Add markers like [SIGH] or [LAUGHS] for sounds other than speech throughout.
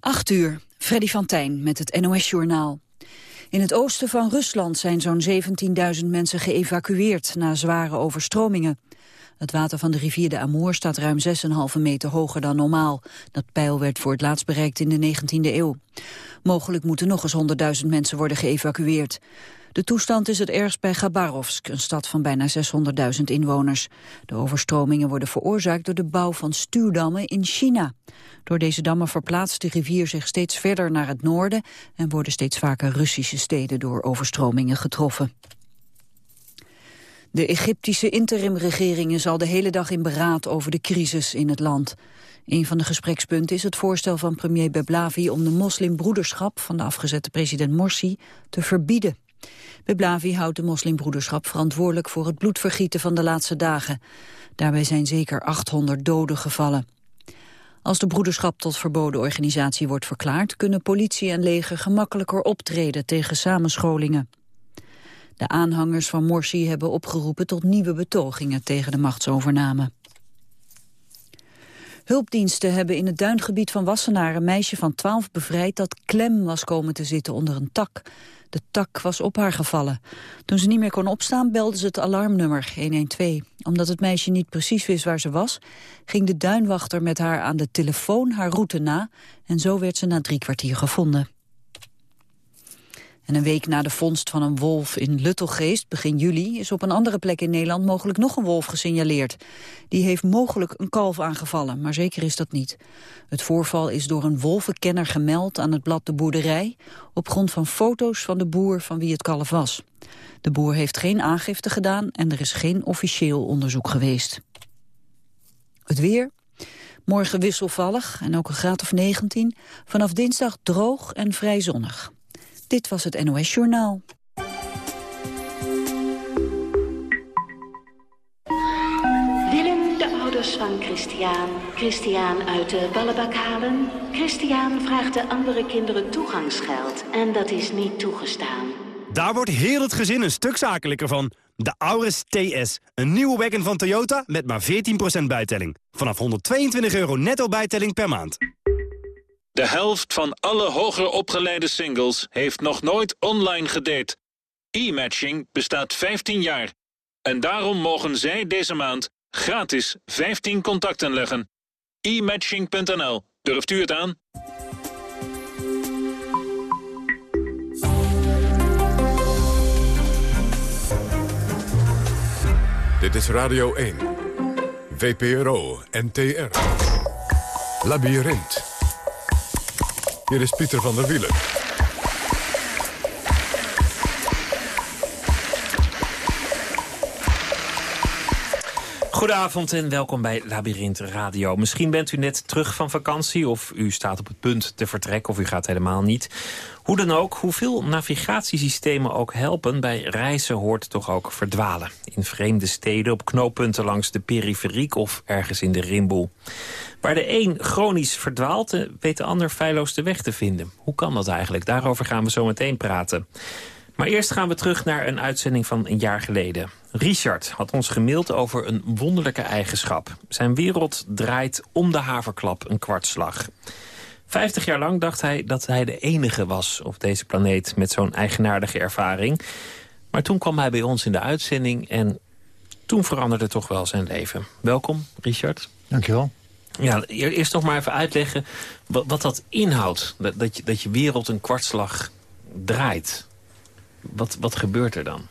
8 uur, Freddy van Tijn met het NOS-journaal. In het oosten van Rusland zijn zo'n 17.000 mensen geëvacueerd na zware overstromingen. Het water van de rivier de Amour staat ruim 6,5 meter hoger dan normaal. Dat peil werd voor het laatst bereikt in de 19e eeuw. Mogelijk moeten nog eens 100.000 mensen worden geëvacueerd. De toestand is het ergst bij Gabarovsk, een stad van bijna 600.000 inwoners. De overstromingen worden veroorzaakt door de bouw van stuwdammen in China. Door deze dammen verplaatst de rivier zich steeds verder naar het noorden... en worden steeds vaker Russische steden door overstromingen getroffen. De Egyptische interimregering zal de hele dag in beraad over de crisis in het land. Een van de gesprekspunten is het voorstel van premier Beblavi om de moslimbroederschap van de afgezette president Morsi te verbieden. Beblavi houdt de moslimbroederschap verantwoordelijk voor het bloedvergieten van de laatste dagen. Daarbij zijn zeker 800 doden gevallen. Als de broederschap tot verboden organisatie wordt verklaard... kunnen politie en leger gemakkelijker optreden tegen samenscholingen. De aanhangers van Morsi hebben opgeroepen tot nieuwe betogingen tegen de machtsovername. Hulpdiensten hebben in het duingebied van Wassenaar een meisje van 12 bevrijd dat klem was komen te zitten onder een tak. De tak was op haar gevallen. Toen ze niet meer kon opstaan, belde ze het alarmnummer 112. Omdat het meisje niet precies wist waar ze was, ging de duinwachter met haar aan de telefoon haar route na en zo werd ze na drie kwartier gevonden. En een week na de vondst van een wolf in Luttelgeest, begin juli... is op een andere plek in Nederland mogelijk nog een wolf gesignaleerd. Die heeft mogelijk een kalf aangevallen, maar zeker is dat niet. Het voorval is door een wolvenkenner gemeld aan het blad De Boerderij... op grond van foto's van de boer van wie het kalf was. De boer heeft geen aangifte gedaan en er is geen officieel onderzoek geweest. Het weer, Morgen wisselvallig en ook een graad of 19. Vanaf dinsdag droog en vrij zonnig. Dit was het NOS Journaal. Willem de ouders van Christian, Christian uit de ballenbak halen. Christian vraagt de andere kinderen toegangsgeld en dat is niet toegestaan. Daar wordt heel het gezin een stuk zakelijker van. De Auris TS, een nieuwe wagon van Toyota met maar 14% bijtelling. Vanaf 122 euro netto bijtelling per maand. De helft van alle hoger opgeleide singles heeft nog nooit online gedate. E-matching bestaat 15 jaar. En daarom mogen zij deze maand gratis 15 contacten leggen. e-matching.nl. Durft u het aan? Dit is Radio 1. VPRO NTR. Labyrinth. Hier is Pieter van der Wielen. Goedenavond en welkom bij Labyrinth Radio. Misschien bent u net terug van vakantie of u staat op het punt te vertrekken of u gaat helemaal niet. Hoe dan ook, hoeveel navigatiesystemen ook helpen... bij reizen hoort toch ook verdwalen. In vreemde steden, op knooppunten langs de periferiek of ergens in de rimboel. Waar de een chronisch verdwaalt, eh, weet de ander feilloos de weg te vinden. Hoe kan dat eigenlijk? Daarover gaan we zo meteen praten. Maar eerst gaan we terug naar een uitzending van een jaar geleden. Richard had ons gemaild over een wonderlijke eigenschap. Zijn wereld draait om de haverklap een kwartslag. Vijftig jaar lang dacht hij dat hij de enige was op deze planeet... met zo'n eigenaardige ervaring. Maar toen kwam hij bij ons in de uitzending... en toen veranderde toch wel zijn leven. Welkom, Richard. Dankjewel. Ja, eerst nog maar even uitleggen wat, wat dat inhoudt. Dat, dat, je, dat je wereld een kwartslag draait. Wat, wat gebeurt er dan?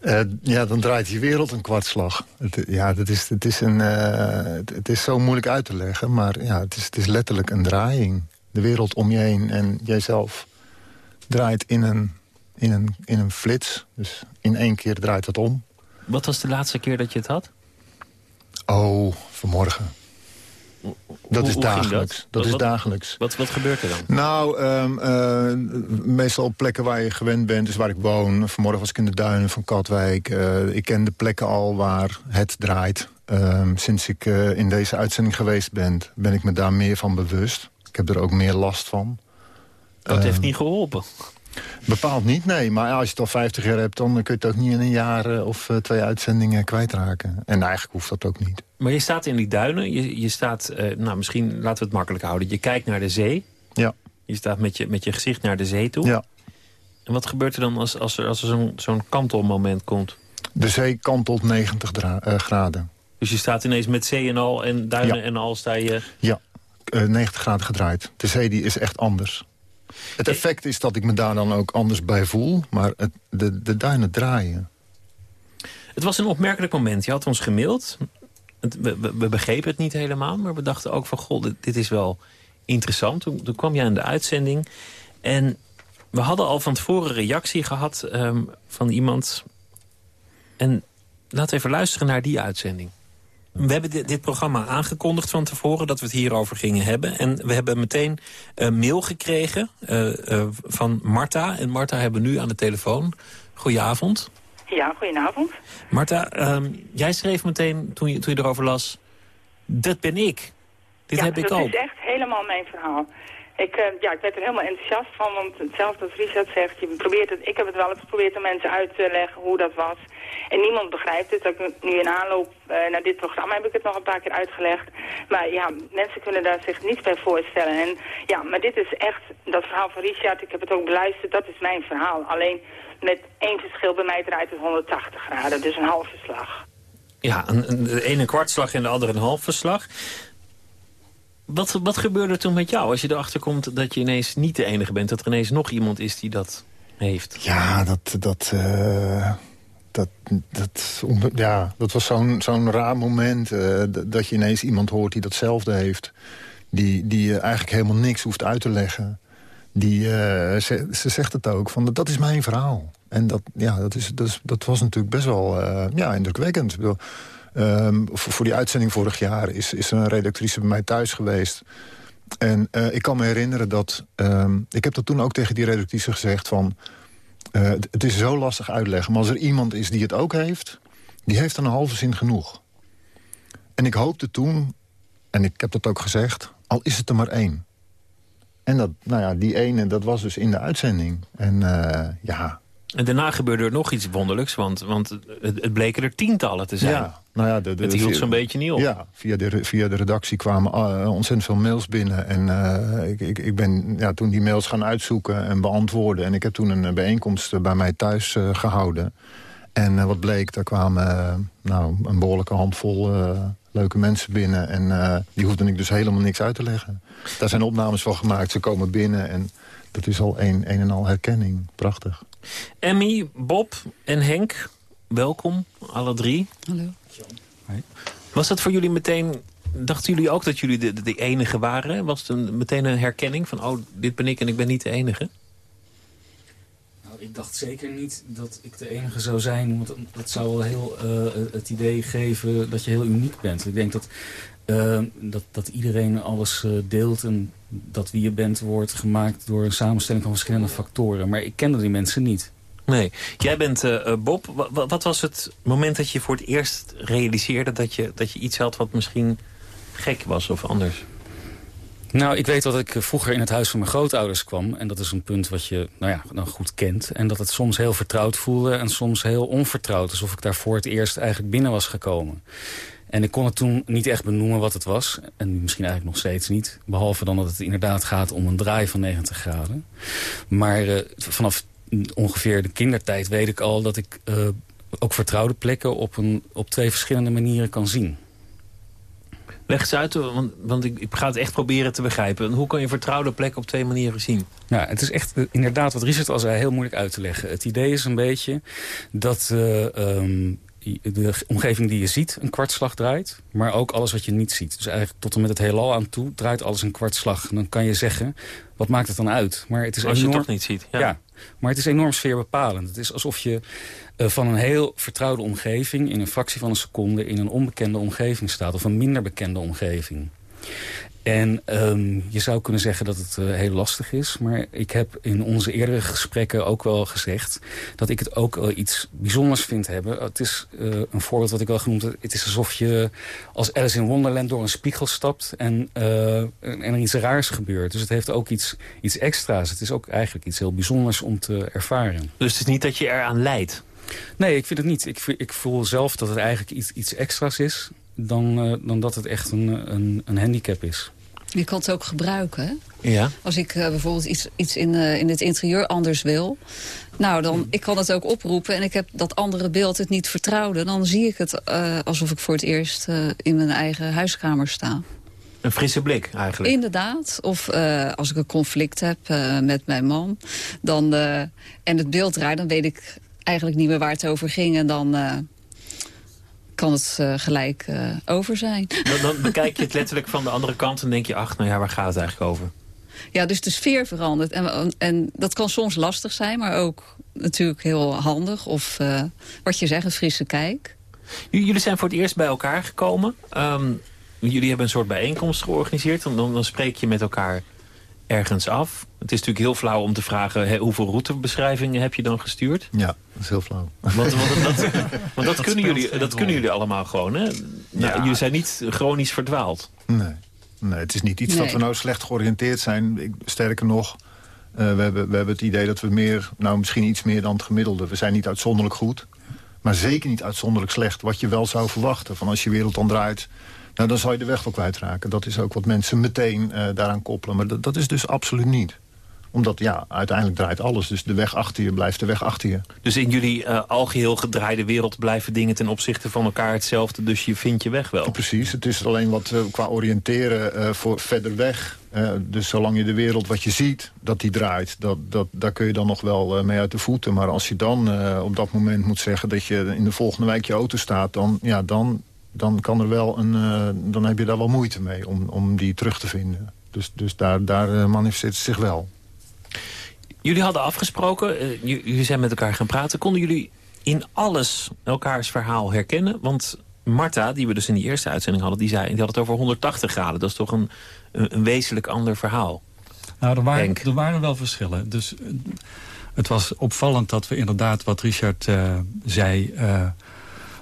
Uh, ja, dan draait je wereld een kwartslag. Het, ja, dat is, het, is een, uh, het, het, is zo moeilijk uit te leggen, maar ja, het, is, het is letterlijk een draaiing. De wereld om je heen en jijzelf draait in een, in, een, in een flits. Dus in één keer draait het om. Wat was de laatste keer dat je het had? Oh, vanmorgen. Dat is dagelijks. Dat, is dagelijks. Wat, wat gebeurt er dan? Nou, um, uh, meestal op plekken waar je gewend bent, dus waar ik woon. Vanmorgen was ik in de duinen van Katwijk. Uh, ik ken de plekken al waar het draait. Um, sinds ik uh, in deze uitzending geweest ben, ben ik me daar meer van bewust. Ik heb er ook meer last van. Dat heeft niet geholpen. Bepaald niet, nee. Maar als je het al 50 jaar hebt... dan kun je het ook niet in een jaar eh, of uh, twee uitzendingen kwijtraken. En eigenlijk hoeft dat ook niet. Maar je staat in die duinen. Je, je staat, uh, nou misschien laten we het makkelijk houden. Je kijkt naar de zee. Ja. Je staat met je, met je gezicht naar de zee toe. Ja. En wat gebeurt er dan als, als er, als er zo'n zo'n kantelmoment komt? De zee kantelt 90 graden. Dus je staat ineens met zee en al en duinen en al sta je... Ja, 90 graden gedraaid. De zee die is echt anders. Het effect is dat ik me daar dan ook anders bij voel. Maar het, de, de duinen draaien. Het was een opmerkelijk moment. Je had ons gemaild. we, begrepen het niet helemaal. Maar we dachten ook van, goh, dit, is wel interessant. Toen, kwam jij in de uitzending. En we hadden al van tevoren reactie gehad um, van iemand. En we even luisteren naar die uitzending. We hebben dit, dit, programma aangekondigd van tevoren dat we het hierover gingen hebben. En we hebben meteen een mail gekregen uh, uh, van Marta. En Marta hebben we nu aan de telefoon. Goedenavond. Ja, goedenavond. Marta, uh, jij schreef meteen toen je, toen je erover las... Dat ben ik. Dit ja, heb ik ook. ook. dat is echt helemaal mijn verhaal. Ik, uh, ja, ik werd er helemaal enthousiast van, want hetzelfde als Richard zegt, je probeert het, ik heb het wel eens geprobeerd aan mensen uit te leggen hoe dat was. En niemand begrijpt het. Ook nu in aanloop uh, naar dit programma heb ik het nog een paar keer uitgelegd. Maar ja, mensen kunnen daar zich niets bij voorstellen. En ja, maar dit is echt, dat verhaal van Richard, ik heb het ook beluisterd, dat is mijn verhaal. Alleen met één verschil, bij mij draait het 180 graden, dus een halve slag. Ja, een, de ene kwartslag en de andere een halve slag. Wat, wat gebeurde er toen met jou als je erachter komt dat je ineens niet de enige bent? Dat er ineens nog iemand is die dat heeft? Ja, dat... dat uh, dat, dat, ja, dat was zo'n zo'n raar moment. Uh, dat je ineens iemand hoort die datzelfde heeft. Die, die eigenlijk helemaal niks hoeft uit te leggen. Die, ze, ze, zegt het ook, van dat is mijn verhaal. En dat, ja, dat, is, dat, dat was natuurlijk best wel ja, indrukwekkend. Ik bedoel, Um, voor, voor, die uitzending vorig jaar is, is er een redactrice bij mij thuis geweest. En uh, ik kan me herinneren dat... Um, ik heb dat toen ook tegen die redactrice gezegd van... Uh, het, is zo lastig uitleggen, maar als er iemand is die het ook heeft... die heeft dan een halve zin genoeg. En ik hoopte toen, en ik heb dat ook gezegd... al is het er maar één. En dat, nou ja, die ene, dat was dus in de uitzending. En uh, ja, en daarna gebeurde er nog iets wonderlijks, want, want het, het bleken er tientallen te zijn. Ja, nou ja, de, de, het hield zo'n beetje niet op. Ja, via de, via de redactie kwamen uh, ontzettend veel mails binnen. En uh, ik, ik, ik ben ja, toen die mails gaan uitzoeken en beantwoorden. En ik heb toen een bijeenkomst bij mij thuis uh, gehouden. En wat bleek, daar kwamen nou, een behoorlijke handvol leuke mensen binnen. En die hoefden ik dus helemaal niks uit te leggen. Daar zijn opnames van gemaakt, ze komen binnen en dat is al een, een en al herkenning. Prachtig. Emmy, Bob en Henk, welkom, alle drie. Hallo. Was dat voor jullie meteen... Dachten jullie ook dat jullie de, de, enige waren? Was het een, meteen een herkenning van... oh, dit ben ik en ik ben niet de enige? Nou, ik dacht zeker niet dat ik de enige zou zijn. Want dat zou wel heel uh, het idee geven dat je heel uniek bent. Ik denk dat, uh, dat, dat iedereen alles deelt... en dat wie je bent wordt gemaakt door een samenstelling van verschillende factoren. Maar ik kende die mensen niet. Nee. Jij bent uh, Bob. Wat, was het moment dat je voor het eerst realiseerde... dat je, dat je iets had wat misschien gek was of anders? Nou, ik weet dat ik vroeger in het huis van mijn grootouders kwam. En dat is een punt wat je nou ja, dan goed kent. En dat het soms heel vertrouwd voelde en soms heel onvertrouwd. Alsof ik daar voor het eerst eigenlijk binnen was gekomen. En ik kon het toen niet echt benoemen wat het was. En misschien eigenlijk nog steeds niet. Behalve dan dat het inderdaad gaat om een draai van 90 graden. Maar vanaf ongeveer de kindertijd weet ik al dat ik uh, ook vertrouwde plekken op, een, op twee verschillende manieren kan zien. Leg eens uit, want, want ik, ik, ga het echt proberen te begrijpen. Hoe kan je vertrouwde plekken op twee manieren zien? Ja, het is echt inderdaad wat Richard al zei, heel moeilijk uit te leggen. Het idee is een beetje dat uh, um, de omgeving die je ziet een kwartslag draait. Maar ook alles wat je niet ziet. Dus eigenlijk tot en met het heelal aan toe draait alles een kwartslag. En dan kan je zeggen, wat maakt het dan uit? Maar het is Als enorm... je het toch niet ziet. Ja. ja. Maar het is enorm sfeerbepalend. Het is alsof je uh, van een heel vertrouwde omgeving... in een fractie van een seconde in een onbekende omgeving staat. Of een minder bekende omgeving. En um, je zou kunnen zeggen dat het uh, heel lastig is. Maar ik heb in onze eerdere gesprekken ook wel gezegd... dat ik het ook wel iets bijzonders vind hebben. Het is uh, een voorbeeld wat ik al genoemd heb. Het is alsof je als Alice in Wonderland door een spiegel stapt... en, uh, en er iets raars gebeurt. Dus het heeft ook iets, iets extra's. Het is ook eigenlijk iets heel bijzonders om te ervaren. Dus het is niet dat je eraan leidt? Nee, ik vind het niet. Ik, ik voel zelf dat het eigenlijk iets, iets extra's is dan, uh, dan dat het echt een, een, een handicap is. Je kan het ook gebruiken, hè? Ja. Als ik uh, bijvoorbeeld iets, iets in, uh, in het interieur anders wil... nou, dan ik kan het ook oproepen en ik heb dat andere beeld het niet vertrouwde... dan zie ik het uh, alsof ik voor het eerst in mijn eigen huiskamer sta. Een frisse blik eigenlijk. Inderdaad. Of uh, als ik een conflict heb uh, met mijn man dan, uh, en het beeld draait... dan weet ik eigenlijk niet meer waar het over ging. En dan kan het gelijk over zijn. [LAUGHS] Dan, dan, bekijk je het letterlijk van de andere kant... en denk je, ach, nou ja, waar gaat het eigenlijk over? Ja, dus de sfeer verandert. En, en dat kan soms lastig zijn, maar ook natuurlijk heel handig. Of wat je zegt, een frisse kijk. Jullie zijn voor het eerst bij elkaar gekomen... Um, jullie hebben een soort bijeenkomst georganiseerd. Dan, dan, dan, spreek je met elkaar ergens af. Het is natuurlijk heel flauw om te vragen... Hè, hoeveel routebeschrijvingen heb je dan gestuurd? Ja, dat is heel flauw. Want, want, dat, [LAUGHS] want dat, dat kunnen, jullie, dat kunnen jullie allemaal gewoon, hè? Nou, ja. Jullie zijn niet chronisch verdwaald. Nee, nee het is niet iets nee. dat we nou slecht georiënteerd zijn. Ik, sterker nog... Uh, we, hebben, we hebben het idee dat we meer, nou misschien iets meer dan het gemiddelde. We zijn niet uitzonderlijk goed, maar zeker niet uitzonderlijk slecht. Wat je wel zou verwachten. Van als je wereld dan draait, nou, dan zal je de weg wel kwijtraken. Dat is ook wat mensen meteen uh, daaraan koppelen. Maar dat, dat is dus absoluut niet omdat, ja, uiteindelijk draait alles. Dus de weg achter je blijft de weg achter je. Dus in jullie uh, algeheel gedraaide wereld blijven dingen ten opzichte van elkaar hetzelfde. Dus je vindt je weg wel. Ja, precies. Het is alleen wat uh, qua oriënteren uh, voor verder weg. dus zolang je de wereld wat je ziet, dat die draait. Dat, dat, daar kun je dan nog wel mee uit de voeten. Maar als je dan op dat moment moet zeggen dat je in de volgende wijk je auto staat... dan, ja, dan, dan, kan er wel een, dan heb je daar wel moeite mee om, om die terug te vinden. Dus, dus daar, daar manifesteert het zich wel. Jullie hadden afgesproken, uh, jullie zijn met elkaar gaan praten. Konden jullie in alles elkaars verhaal herkennen? Want Marta, die we dus in die eerste uitzending hadden... die, zei, die had het over 180 graden. Dat is toch een, een, een wezenlijk ander verhaal? Nou, er waren, er waren wel verschillen. Dus het was opvallend dat we inderdaad, wat Richard uh, zei...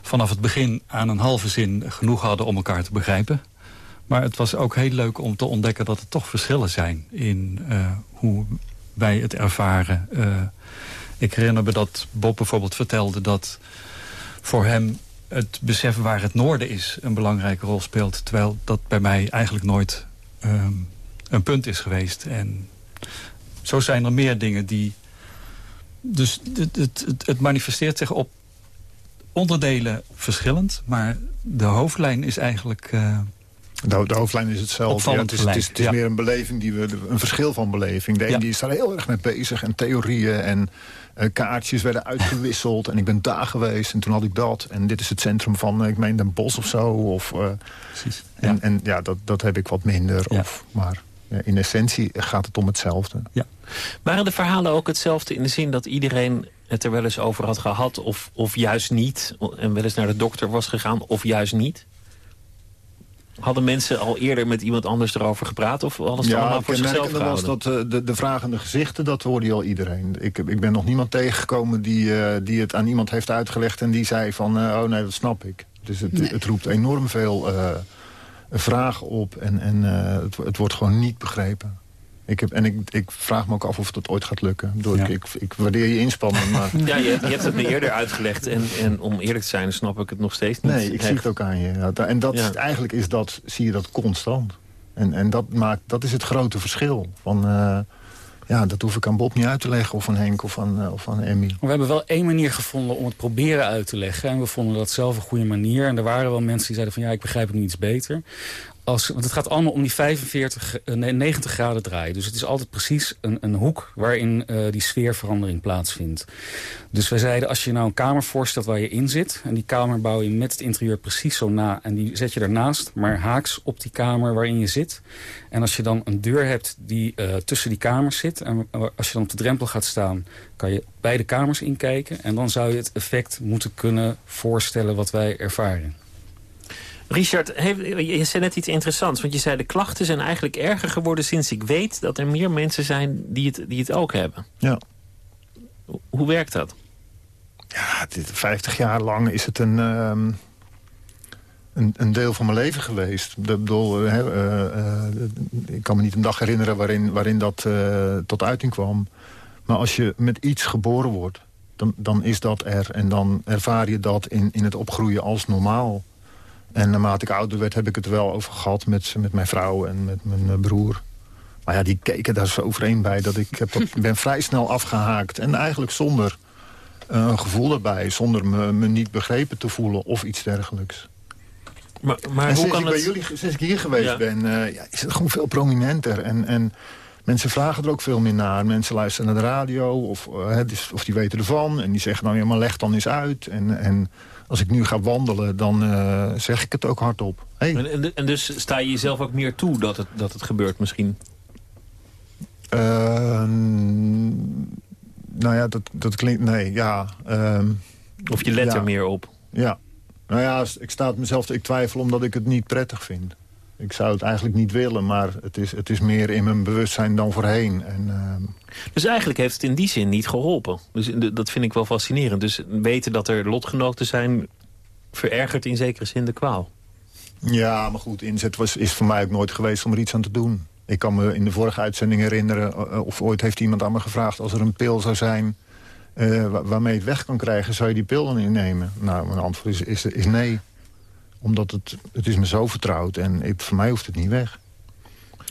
vanaf het begin aan een halve zin genoeg hadden om elkaar te begrijpen. Maar het was ook heel leuk om te ontdekken dat er toch verschillen zijn... in hoe wij het ervaren. Uh, ik herinner me dat Bob bijvoorbeeld vertelde dat voor hem het besef waar het noorden is een belangrijke rol speelt. Terwijl dat bij mij eigenlijk nooit um, een punt is geweest. En zo zijn er meer dingen die... Dus het, het, het manifesteert zich op onderdelen verschillend. Maar de hoofdlijn is eigenlijk... Uh, de, de, hoofdlijn is hetzelfde. Ja, het is, het is, het is ja. meer een beleving, die we, een verschil van beleving. De ja. een die is daar heel erg mee bezig. En theorieën en uh, kaartjes werden uitgewisseld. En ik ben daar geweest en toen had ik dat. En dit is het centrum van, ik meen Den Bosch of zo. Of, uh, Precies. En, en ja, dat, dat heb ik wat minder. Of, maar in essentie gaat het om hetzelfde. Ja. Waren de verhalen ook hetzelfde in de zin dat iedereen het er wel eens over had gehad... of, of juist niet, en wel eens naar de dokter was gegaan, of juist niet? Hadden mensen al eerder met iemand anders erover gepraat? Of alles ja, allemaal voor zichzelf gehouden? was dat uh, de, de vragende gezichten, dat hoorde je al iedereen. Ik, ik ben nog niemand tegengekomen die, uh, die het aan iemand heeft uitgelegd... en die zei van, uh, oh nee, dat snap ik. Dus het, nee. het roept enorm veel vragen op en, en het, het wordt gewoon niet begrepen. Ik heb, en ik, ik vraag me ook af of dat ooit gaat lukken. Door, ja. ik, ik, ik, waardeer je inspanning. Maar... Ja, je, je, hebt het me eerder uitgelegd. En, en om eerlijk te zijn snap ik het nog steeds niet. Nee, ik echt. zie het ook aan je. Ja, en dat, ja. eigenlijk is dat, zie je dat constant. En, en dat, maakt, dat is het grote verschil. Van, uh, ja, dat hoef ik aan Bob niet uit te leggen. Of aan Henk of aan, uh, of aan Emmy. We hebben wel één manier gevonden om het proberen uit te leggen. En we vonden dat zelf een goede manier. En er waren wel mensen die zeiden van ja, ik begrijp het niet iets beter. Als, want het gaat allemaal om die 45, nee, 90 graden draaien. Dus het is altijd precies een, een hoek waarin uh, die sfeerverandering plaatsvindt. Dus wij zeiden, als je nou een kamer voorstelt waar je in zit... en die kamer bouw je met het interieur precies zo na... en die zet je ernaast, maar haaks op die kamer waarin je zit. En als je dan een deur hebt die uh, tussen die kamers zit... en als je dan op de drempel gaat staan... kan je beide kamers inkijken... en dan zou je het effect moeten kunnen voorstellen wat wij ervaren. Richard, heeft, je zei net iets interessants. Want je zei de klachten zijn eigenlijk erger geworden sinds ik weet... dat er meer mensen zijn die het, die het ook hebben. Ja. Hoe werkt dat? Ja, dit, 50 jaar lang is het een, ehm, een, een, deel van mijn leven geweest. De, bedoel, uh, uh, ik kan me niet een dag herinneren waarin, waarin dat tot uiting kwam. Maar als je met iets geboren wordt, dan, dan is dat er. En dan ervaar je dat in, in het opgroeien als normaal. En naarmate ik ouder werd, heb ik het wel over gehad met, met mijn vrouw en met mijn broer. Maar ja, die keken daar zo overeen bij dat ik heb dat, [LAUGHS] ben vrij snel afgehaakt. En eigenlijk zonder een gevoel erbij. Zonder me, me niet begrepen te voelen of iets dergelijks. Maar, maar hoe kan ik het... bij jullie, sinds ik hier geweest ben, uh, ja, is het gewoon veel prominenter. En, en mensen vragen er ook veel meer naar. Mensen luisteren naar de radio of, uh, dus, of die weten ervan. En die zeggen nou ja, maar leg dan eens uit. En, en als ik nu ga wandelen, dan uh, zeg ik het ook hardop. Hey. En, en, dus sta je jezelf ook meer toe dat het, dat het gebeurt misschien? nou ja, dat, dat klinkt... Nee, ja. Um, of je let ja. er meer op? Ja. Nou ja, ik sta het mezelf... Ik twijfel omdat ik het niet prettig vind. Ik zou het eigenlijk niet willen, maar het is, het is meer in mijn bewustzijn dan voorheen. En, uh... Dus eigenlijk heeft het in die zin niet geholpen. Dus dat vind ik wel fascinerend. Dus weten dat er lotgenoten zijn... verergert in zekere zin de kwaal. Ja, maar goed, inzet was, is voor mij ook nooit geweest om er iets aan te doen. Ik kan me in de vorige uitzending herinneren... of ooit heeft iemand aan me gevraagd... als er een pil zou zijn uh, waarmee het weg kan krijgen... zou je die pil dan innemen? Nou, mijn antwoord is, is, is nee. Omdat het, het is me zo vertrouwd en het, voor mij hoeft het niet weg.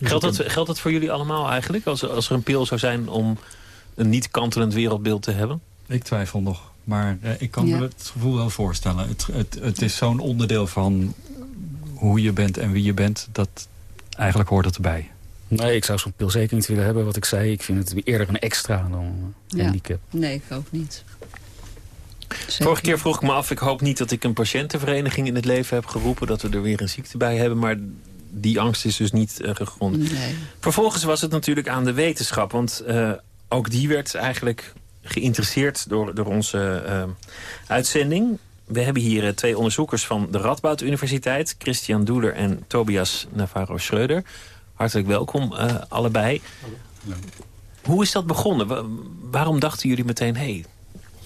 Geldt, dat, geldt dat voor jullie allemaal eigenlijk? Als, als er een pil zou zijn om een niet kantelend wereldbeeld te hebben? Ik twijfel nog. Maar uh, ik kan ja. me het gevoel wel voorstellen. Het, het, het is zo'n onderdeel van hoe je bent en wie je bent... dat eigenlijk hoort het erbij. Nee, ik zou zo'n pil zeker niet willen hebben. Wat ik zei, ik vind het eerder een extra dan een ja. handicap. Nee, ik ook niet. Zeker. Vorige keer vroeg ik me af, ik hoop niet dat ik een patiëntenvereniging in het leven heb geroepen... dat we er weer een ziekte bij hebben, maar die angst is dus niet uh, gegrond. Nee. Vervolgens was het natuurlijk aan de wetenschap, want uh, ook die werd eigenlijk geïnteresseerd door, door onze uh, uitzending. We hebben hier twee onderzoekers van de Radboud Universiteit... Christian Doeler en Tobias Navarro-Schreuder... Hartelijk welkom, uh, allebei. Hoe is dat begonnen? Wa waarom dachten jullie meteen, hé, hey,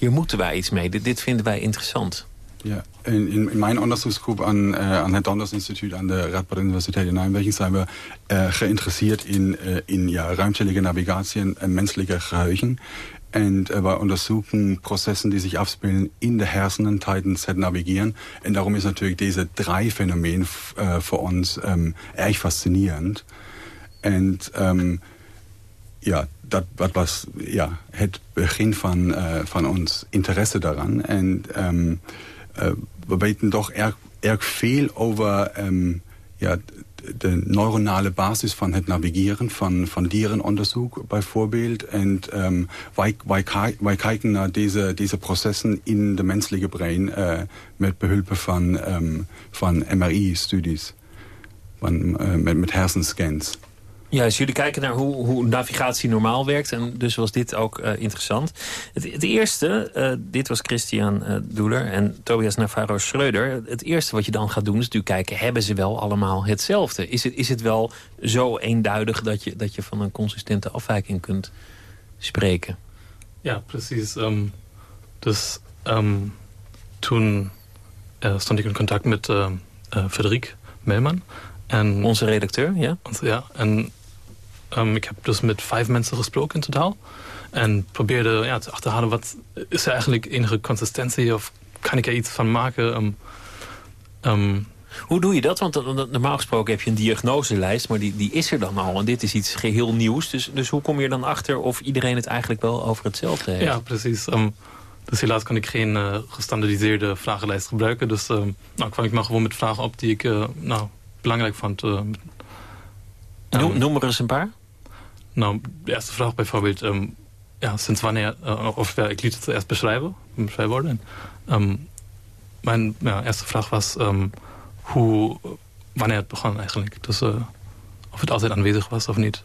hier moeten wij iets mee. Dit, dit vinden wij interessant. Ja, in, in, mijn onderzoeksgroep aan, uh, aan het Donders Instituut aan de Radboud Universiteit in Nijmegen zijn we uh, geïnteresseerd in, uh, in ja, ruimtelijke navigatie en, en menselijke geheugen. En äh, untersuchen Prozessen, die sich abspielen in der Hersenen tijdens het Navigieren. En daarom is natuurlijk deze drie fenomeen äh, voor ons ähm, erg fascinerend. En ähm, ja, dat, dat was ja, het begin van, uh, van ons interesse daaraan. En um, uh, we weten toch erg, erg veel over um, ja, de neuronale basis van het navigeren van, van dierenonderzoek bijvoorbeeld. En um, wij, wij, wij kijken naar deze, deze processen in de menselijke brein uh, met behulp van, van MRI-studies, uh, met, met hersenscans. Ja, dus jullie kijken naar hoe, hoe navigatie normaal werkt. En dus was dit ook uh, interessant. Het, het eerste, uh, dit was Christian uh, Doeler en Tobias Navarro Schreuder. Het eerste wat je dan gaat doen is natuurlijk kijken... hebben ze wel allemaal hetzelfde? Is het, is het wel zo eenduidig dat je, dat je van een consistente afwijking kunt spreken? Ja, precies. Um, dus um, toen stond ik in contact met Frederik Melman... En, Onze redacteur, ja? Ja, en um, ik heb dus met vijf mensen gesproken in totaal. En probeerde ja, te achterhalen, wat is er eigenlijk enige consistentie? Of kan ik er iets van maken? Um, um, Hoe doe je dat? Want normaal gesproken heb je een diagnoselijst, maar die, die is er dan al. En dit is iets geheel nieuws. Dus, dus hoe kom je er dan achter of iedereen het eigenlijk wel over hetzelfde heeft? Ja, precies. dus helaas kan ik geen uh, gestandardiseerde vragenlijst gebruiken. Dus nou, kwam ik maar gewoon met vragen op die ik uh, nou, belangrijk vond. Uh, noem, noem er eens een paar. Nou, de eerste vraag bijvoorbeeld... Um, ja, sinds wanneer... Uh, of ja, ik liet het eerst beschrijven. Um, mijn ja, eerste vraag was... Um, hoe, wanneer het begon eigenlijk. Dus uh, of het altijd aanwezig was of niet.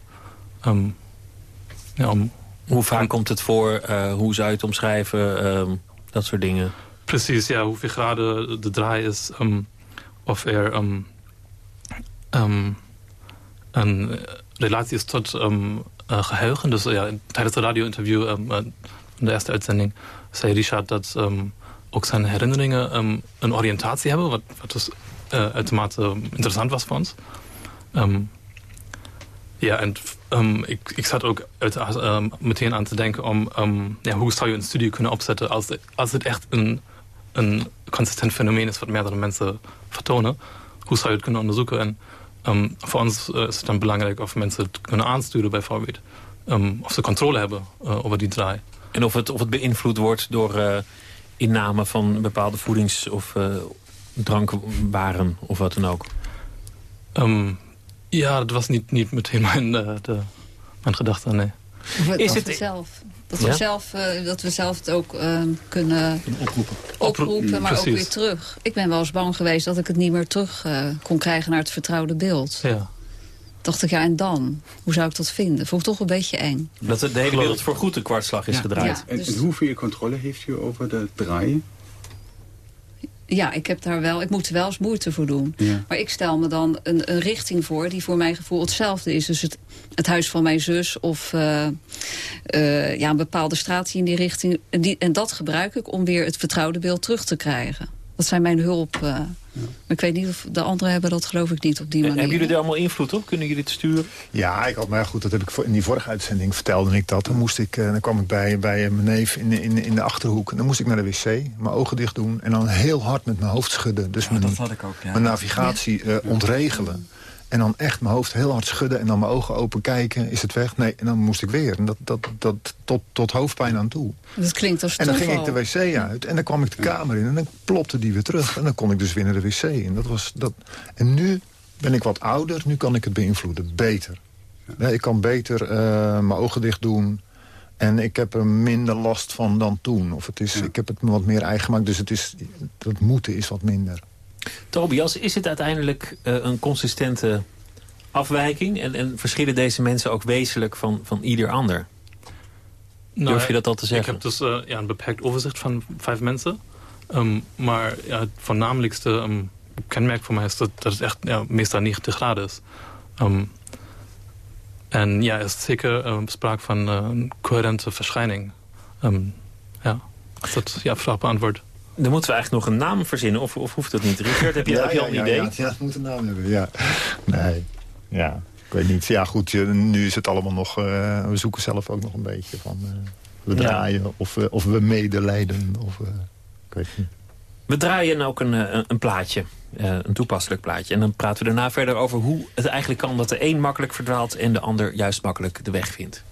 ja, om, hoe vaak komt het voor? Uh, hoe zou je het omschrijven? dat soort dingen. Precies, ja. Hoeveel graden de draai is... of er een relatie is tot um, uh, geheugen. Dus ja, tijdens het radio-interview um, uh, de eerste uitzending zei Richard dat um, ook zijn herinneringen een oriëntatie hebben, wat, wat dus uh, uitermate interessant was voor ons. Ja, en ik, ik zat ook meteen aan te denken om um, hoe zou je een studie kunnen opzetten als, als het echt een, consistent fenomeen is wat meerdere mensen vertonen. Hoe zou je het kunnen onderzoeken? En um, voor ons uh, is het dan belangrijk of mensen het kunnen aansturen bijvoorbeeld. Um, of ze controle hebben uh, over die draai. En of het, of het beïnvloed wordt door uh, inname van bepaalde voedings- of drankwaren of wat dan ook? Um, ja, dat was niet, niet meteen mijn, uh, de, mijn gedachte, nee. Is het zelf? Dat we, ja? zelf, uh, dat we zelf het ook uh, kunnen oproepen, oproepen maar Precies. ook weer terug. Ik ben wel eens bang geweest dat ik het niet meer terug uh, kon krijgen naar het vertrouwde beeld. Ja. Dacht ik, ja, en dan? Hoe zou ik dat vinden? Vond ik toch een beetje eng. Dat de hele wereld voor goed een kwartslag is ja. gedraaid. Ja, dus... en, en hoeveel controle heeft u over de draaien? Ja, ik heb daar wel, ik moet er wel eens moeite voor doen. Ja. Maar ik stel me dan een, een, richting voor die voor mijn gevoel hetzelfde is. Dus het, het huis van mijn zus of uh, uh, ja, een bepaalde straat in die richting. En, die, en dat gebruik ik om weer het vertrouwde beeld terug te krijgen. Dat zijn mijn hulp. Uh, ja. Ik weet niet of de anderen hebben dat geloof ik niet op die manier. Hebben jullie er allemaal invloed op? Kunnen jullie het sturen? Ja, ik had maar goed, dat heb ik in die vorige uitzending vertelde ik dat. Dan, moest ik, dan kwam ik bij, bij mijn neef in, in, in de Achterhoek. En dan moest ik naar de wc, mijn ogen dicht doen... en dan heel hard met mijn hoofd schudden. Dus ja, mijn, dat had ik ook, ja. mijn navigatie uh, ontregelen. En dan echt mijn hoofd heel hard schudden en dan mijn ogen open kijken. Is het weg? Nee, en dan moest ik weer. En dat, dat, dat tot, tot hoofdpijn aan toe. Dat klinkt als En dan ging ik de wc uit en dan kwam ik de kamer in... en dan plopte die weer terug. En dan kon ik dus weer naar de wc. En, dat was, dat... en nu ben ik wat ouder, nu kan ik het beïnvloeden. Beter. Ja, ik kan beter uh, mijn ogen dicht doen... En ik heb er minder last van dan toen. Of het is, ja. ik heb het me wat meer eigen gemaakt. Dus het is, dat moeten is wat minder. Tobias, is het uiteindelijk uh, een consistente afwijking? En, en, verschillen deze mensen ook wezenlijk van, van ieder ander? Nou, Durf je dat al te zeggen? Ik heb dus uh, ja, een beperkt overzicht van vijf mensen. Um, maar ja, het voornamelijkste um, kenmerk voor mij is dat, dat het echt ja, meestal 90 graden is. Um, en ja, er is zeker sprake van uh, een coherente verschijning. ja, als dat ja, vraag beantwoord. Dan moeten we eigenlijk nog een naam verzinnen, of, of hoeft dat niet? Richard, heb je, ja, heb je al een ja, idee? Ja, ja, het moet een naam hebben, ja. Nee, ja, ik weet niet. Ja, goed, nu is het allemaal nog... Uh, we zoeken zelf ook nog een beetje van... Uh, we draaien, of, uh, of we medelijden, of... ik weet niet. We draaien ook een, een, een plaatje, een toepasselijk plaatje. En dan praten we daarna verder over hoe het eigenlijk kan... dat de een makkelijk verdwaalt en de ander juist makkelijk de weg vindt.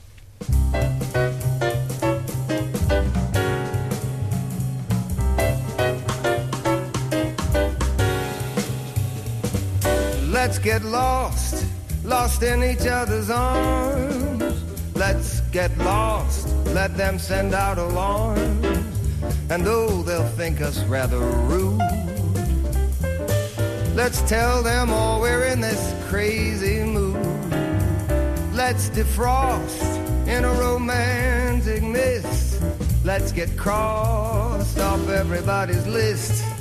Let's get lost, lost in each other's arms. Let's get lost, let them send out alarms. And though they'll think us rather rude, let's tell them all we're in this crazy mood. Let's defrost in a romantic mist. Let's get crossed off everybody's list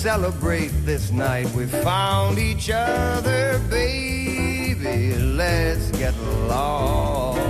celebrate this night we found each other, baby. Let's get lost.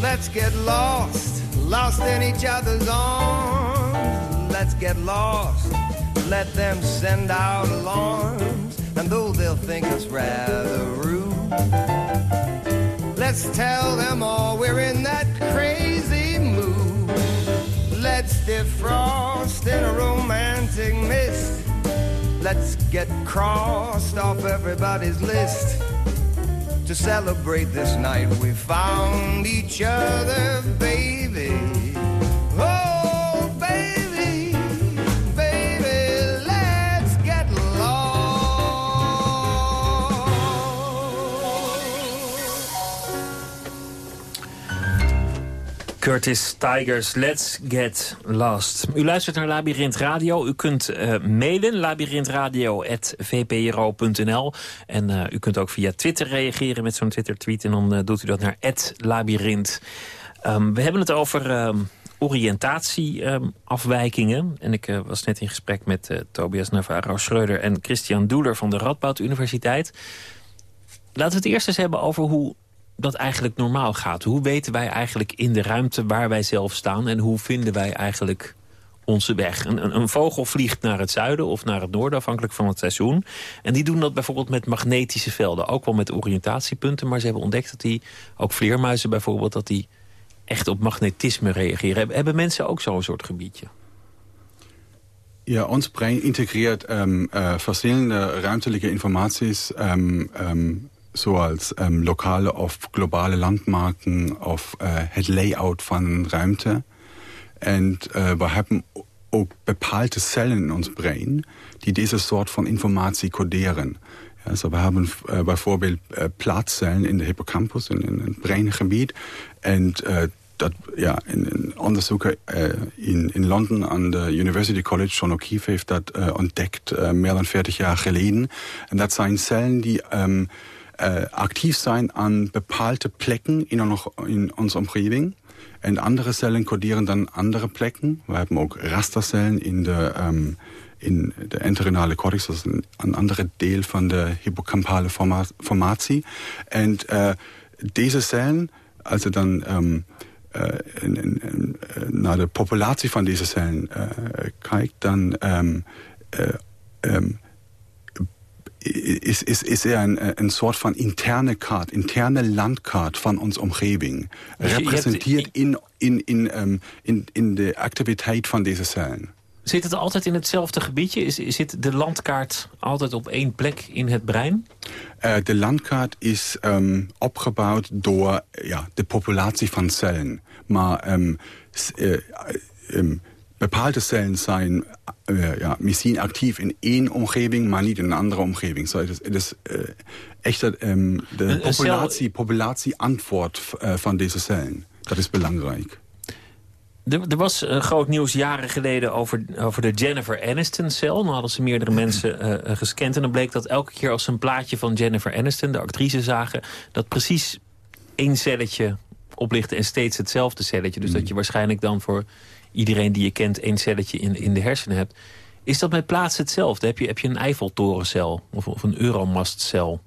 Let's get lost, lost in each other's arms. Let's get lost, let them send out alarms. And though they'll think us rather rude, let's tell them all we're in that crazy mood. Let's defrost in a romantic mist. Let's get crossed off everybody's list. To celebrate this night, we found each other, baby. Curtis Tigers, Let's Get Lost. U luistert naar Labyrinth Radio. U kunt uh, mailen, labyrinthradio.vpro.nl. En uh, u kunt ook via Twitter reageren met zo'n Twitter-tweet. En dan uh, doet u dat naar @labyrinth. Um, we hebben het over um, oriëntatieafwijkingen. En ik was net in gesprek met Tobias Navarro-Schreuder... en Christian Doeler van de Radboud Universiteit. Laten we het eerst eens hebben over hoe dat eigenlijk normaal gaat. Hoe weten wij eigenlijk in de ruimte waar wij zelf staan... en hoe vinden wij eigenlijk onze weg? Een, een, vogel vliegt naar het zuiden of naar het noorden... afhankelijk van het seizoen. En die doen dat bijvoorbeeld met magnetische velden. Ook wel met oriëntatiepunten. Maar ze hebben ontdekt dat die, ook vleermuizen bijvoorbeeld... dat die echt op magnetisme reageren. Hebben, mensen ook zo'n soort gebiedje? Ja, ons brein integreert um, uh, verschillende ruimtelijke informaties... Um, um, zoals um, lokale of globale landmarken of uh, het layout van ruimte. En uh, we hebben ook bepaalde cellen in ons brein die deze soort van informatie coderen. Ja, so we hebben uh, bijvoorbeeld uh, plaatscellen in de hippocampus, in, in het breingebied. En uh, dat, ja, in, in onderzoeken uh, in, in Londen aan de University College, John O'Keefe heeft dat uh, meer dan 40 jaar geleden. En dat zijn cellen die um, uh, actief zijn aan bepaalde plekken in, in onze omgeving. En andere cellen coderen dan andere plekken. We hebben ook rastercellen in de, um, in de entorhinale cortex. Dat is een, andere deel van de hippocampale forma formatie. En uh, deze cellen, als je dan um, uh, in, in, in, naar de populatie van deze cellen kijkt, dan um, um, is, is, is er een, een soort van interne kaart, interne landkaart van onze omgeving. Representeerd in, in, in, um, in, in de activiteit van deze cellen. Zit het altijd in hetzelfde gebiedje? Is, zit de landkaart altijd op één plek in het brein? Uh, de landkaart is um, opgebouwd door ja, de populatie van cellen. Maar um, uh, um, bepaalde cellen zijn uh, ja, misschien actief in één omgeving, maar niet in een andere omgeving. So, het is, het is uh, echt um, de populatie, populatieantwoord uh, van deze cellen. Dat is belangrijk. Er, er was uh, groot nieuws jaren geleden over, over de Jennifer Aniston-cel. Dan hadden ze meerdere mensen gescand. En dan bleek dat elke keer als ze een plaatje van Jennifer Aniston, de actrice, zagen... dat precies één celletje oplichtte en steeds hetzelfde celletje. Dus mm. dat je waarschijnlijk dan voor iedereen die je kent één celletje in, in de hersenen hebt. Is dat met plaatsen hetzelfde? Heb je, heb je een Eiffeltorencel of, of een Euromastcel?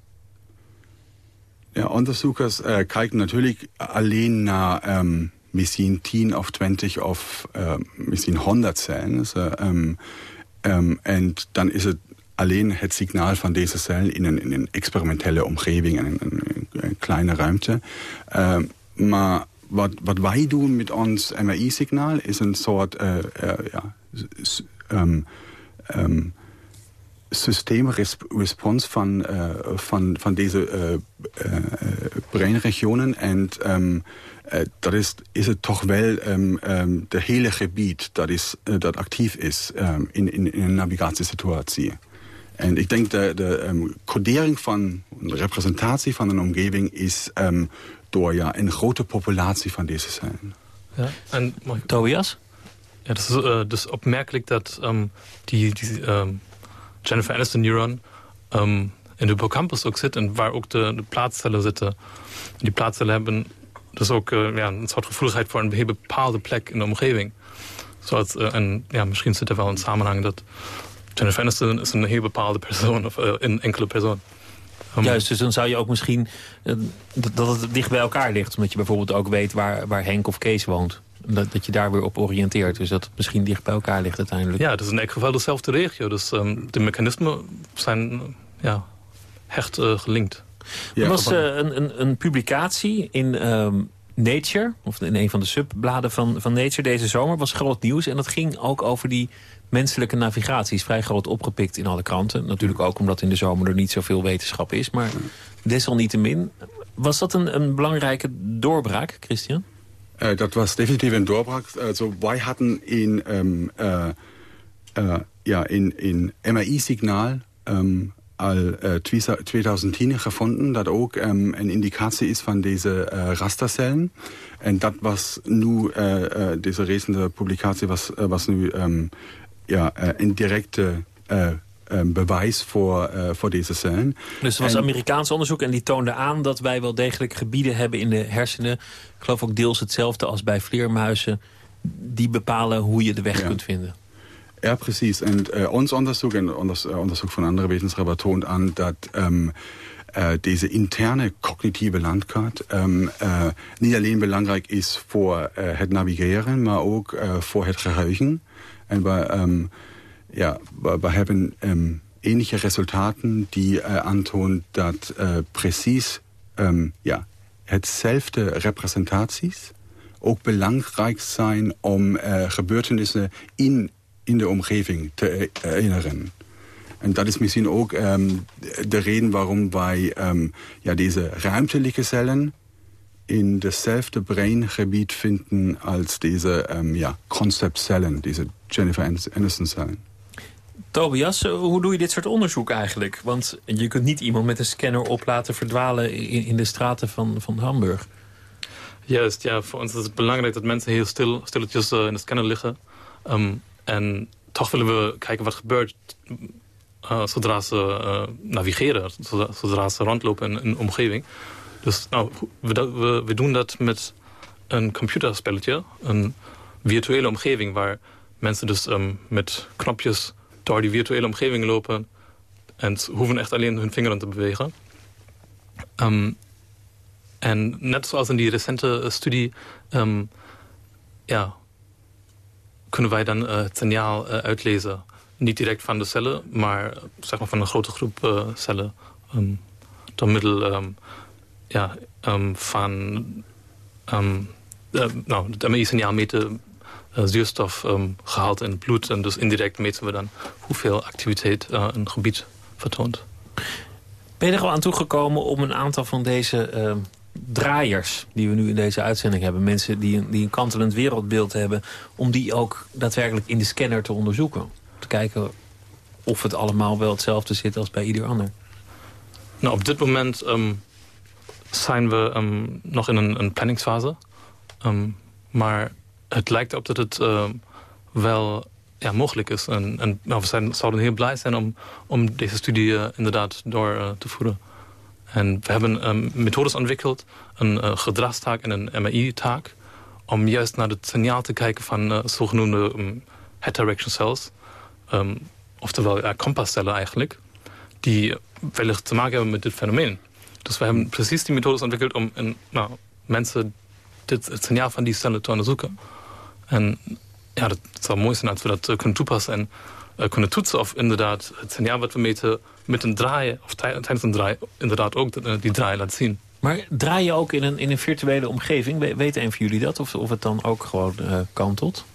Ja, onderzoekers uh, kijken natuurlijk alleen naar um, misschien 10 of 20 of uh, misschien 100 cellen. Dus, um, um, en dan is het alleen het signaal van deze cellen in een, in een experimentele omgeving, in een, een, kleine ruimte. Maar wat, wij doen met ons MRI-signaal is een soort uh, uh, ja, um, um, systeemrespons van, uh, van, van deze breinregionen. En um, dat is, is het toch wel de hele gebied dat, is, dat actief is in, in, in een navigatiesituatie. En ik denk de, de codering van, de representatie van een omgeving is ja, een grote populatie van deze cellen. Ja, en Tobias? Ja, das ist, uh, das ist opmerkelijk dat um, die, die um, Jennifer Aniston neuron um, in de hippocampus ook zit en waar ook de, de plaatscellen zitten. Die plaatscellen hebben dus ook uh, ja, een soort gevoeligheid voor een heel bepaalde plek in de omgeving. Zoals, uh, en ja, misschien zit er wel een samenhang dat Jennifer Aniston is een heel bepaalde persoon of een enkele persoon. Juist, dus dan zou je ook misschien eh, dat het dicht bij elkaar ligt. Omdat je bijvoorbeeld ook weet waar, waar Henk of Kees woont. Dat, dat je daar weer op oriënteert. Dus dat het misschien dicht bij elkaar ligt uiteindelijk. Ja, het is in elk geval dezelfde regio. Dus ehm, de mechanismen zijn ja, hecht eh, gelinkt. er was eh, een, een, een publicatie in ehm, Nature, of in een van de subbladen van, van Nature deze zomer, was groot nieuws. En dat ging ook over die menselijke navigatie. Is vrij groot opgepikt in alle kranten. Natuurlijk ook omdat in de zomer er niet zoveel wetenschap is. Maar desalniettemin, was dat een, een belangrijke doorbraak, Christian? Uh, dat was definitief een doorbraak. Also, wij hadden in, um, uh, uh, ja, in, in MRI-signaal um, al 2010 gevonden, dat ook um, een indicatie is van deze rastercellen. En dat was nu, deze recente publicatie was, was nu ja, een directe bewijs voor, voor deze cellen. Dus het was Amerikaans onderzoek en die toonde aan dat wij wel degelijk gebieden hebben in de hersenen. Ik geloof ook deels hetzelfde als bij vleermuizen. Die bepalen hoe je de weg kunt vinden. Ja, precies. En uh, ons onderzoek en onders, uh, onderzoek van andere wetenschappers toont aan dat um, uh, deze interne cognitieve landkaart um, niet alleen belangrijk is voor het navigeren, maar ook voor het geheugen. En we, ja, we hebben ähnliche resultaten die aantonen dat precies ja, hetzelfde representaties ook belangrijk zijn om gebeurtenissen in in de omgeving te herinneren. En dat is misschien ook de reden waarom wij ja, deze ruimtelijke cellen in hetzelfde breingebied vinden als deze um, ja, conceptcellen, deze Jennifer Aniston cellen. Tobias, hoe doe je dit soort onderzoek eigenlijk? Want je kunt niet iemand met een scanner op laten verdwalen in, in de straten van, van Hamburg. Juist, ja, voor ons is het belangrijk dat mensen heel stil, stilletjes uh, in de scanner liggen. Um, en toch willen we kijken wat gebeurt uh, zodra ze uh, navigeren, zodra, zodra, ze rondlopen in een omgeving. Dus nou, we, doen dat met een computerspelletje, een virtuele omgeving waar mensen dus um, met knopjes door die virtuele omgeving lopen en hoeven echt alleen hun vingeren te bewegen. Um, en net zoals in die recente studie um, ja, kunnen wij dan uh, het signaal uh, uitlezen. Niet direct van de cellen, maar zeg maar van een grote groep cellen. Door middel ja, um, van nou, het MRI-signaal meten zuurstofgehalte in het bloed. En dus indirect meten we dan hoeveel activiteit een gebied vertoont. Ben je er al aan toegekomen om een aantal van deze draaiers die we nu in deze uitzending hebben. Mensen die een, die een kantelend wereldbeeld hebben. Om die ook daadwerkelijk in de scanner te onderzoeken. Om te kijken of het allemaal wel hetzelfde zit als bij ieder ander. Nou, op dit moment um, zijn we um, nog in een, planningsfase. Um, maar het lijkt op dat het wel ja, mogelijk is. En, nou, we zijn, zouden heel blij zijn om, deze studie uh, inderdaad door uh, te voeren. En we hebben methodes ontwikkeld, een uh, gedragstaak en een MRI-taak... om juist naar het signaal te kijken van zogenoemde head direction cells. Oftewel ja, kompascellen eigenlijk, die wellicht te maken hebben met dit fenomeen. Dus we hebben precies die methodes ontwikkeld om in, nou, mensen dit, het signaal van die cellen te onderzoeken. En ja, dat zou mooi zijn als we dat uh, kunnen toepassen en uh, kunnen toetsen of inderdaad het signaal wat we meten met een draaien, of tijdens een draai, inderdaad ook eh, die draai laat zien. Maar draai je ook in een, in een virtuele omgeving? Weet een van jullie dat? Of, of het dan ook gewoon uh, kantelt?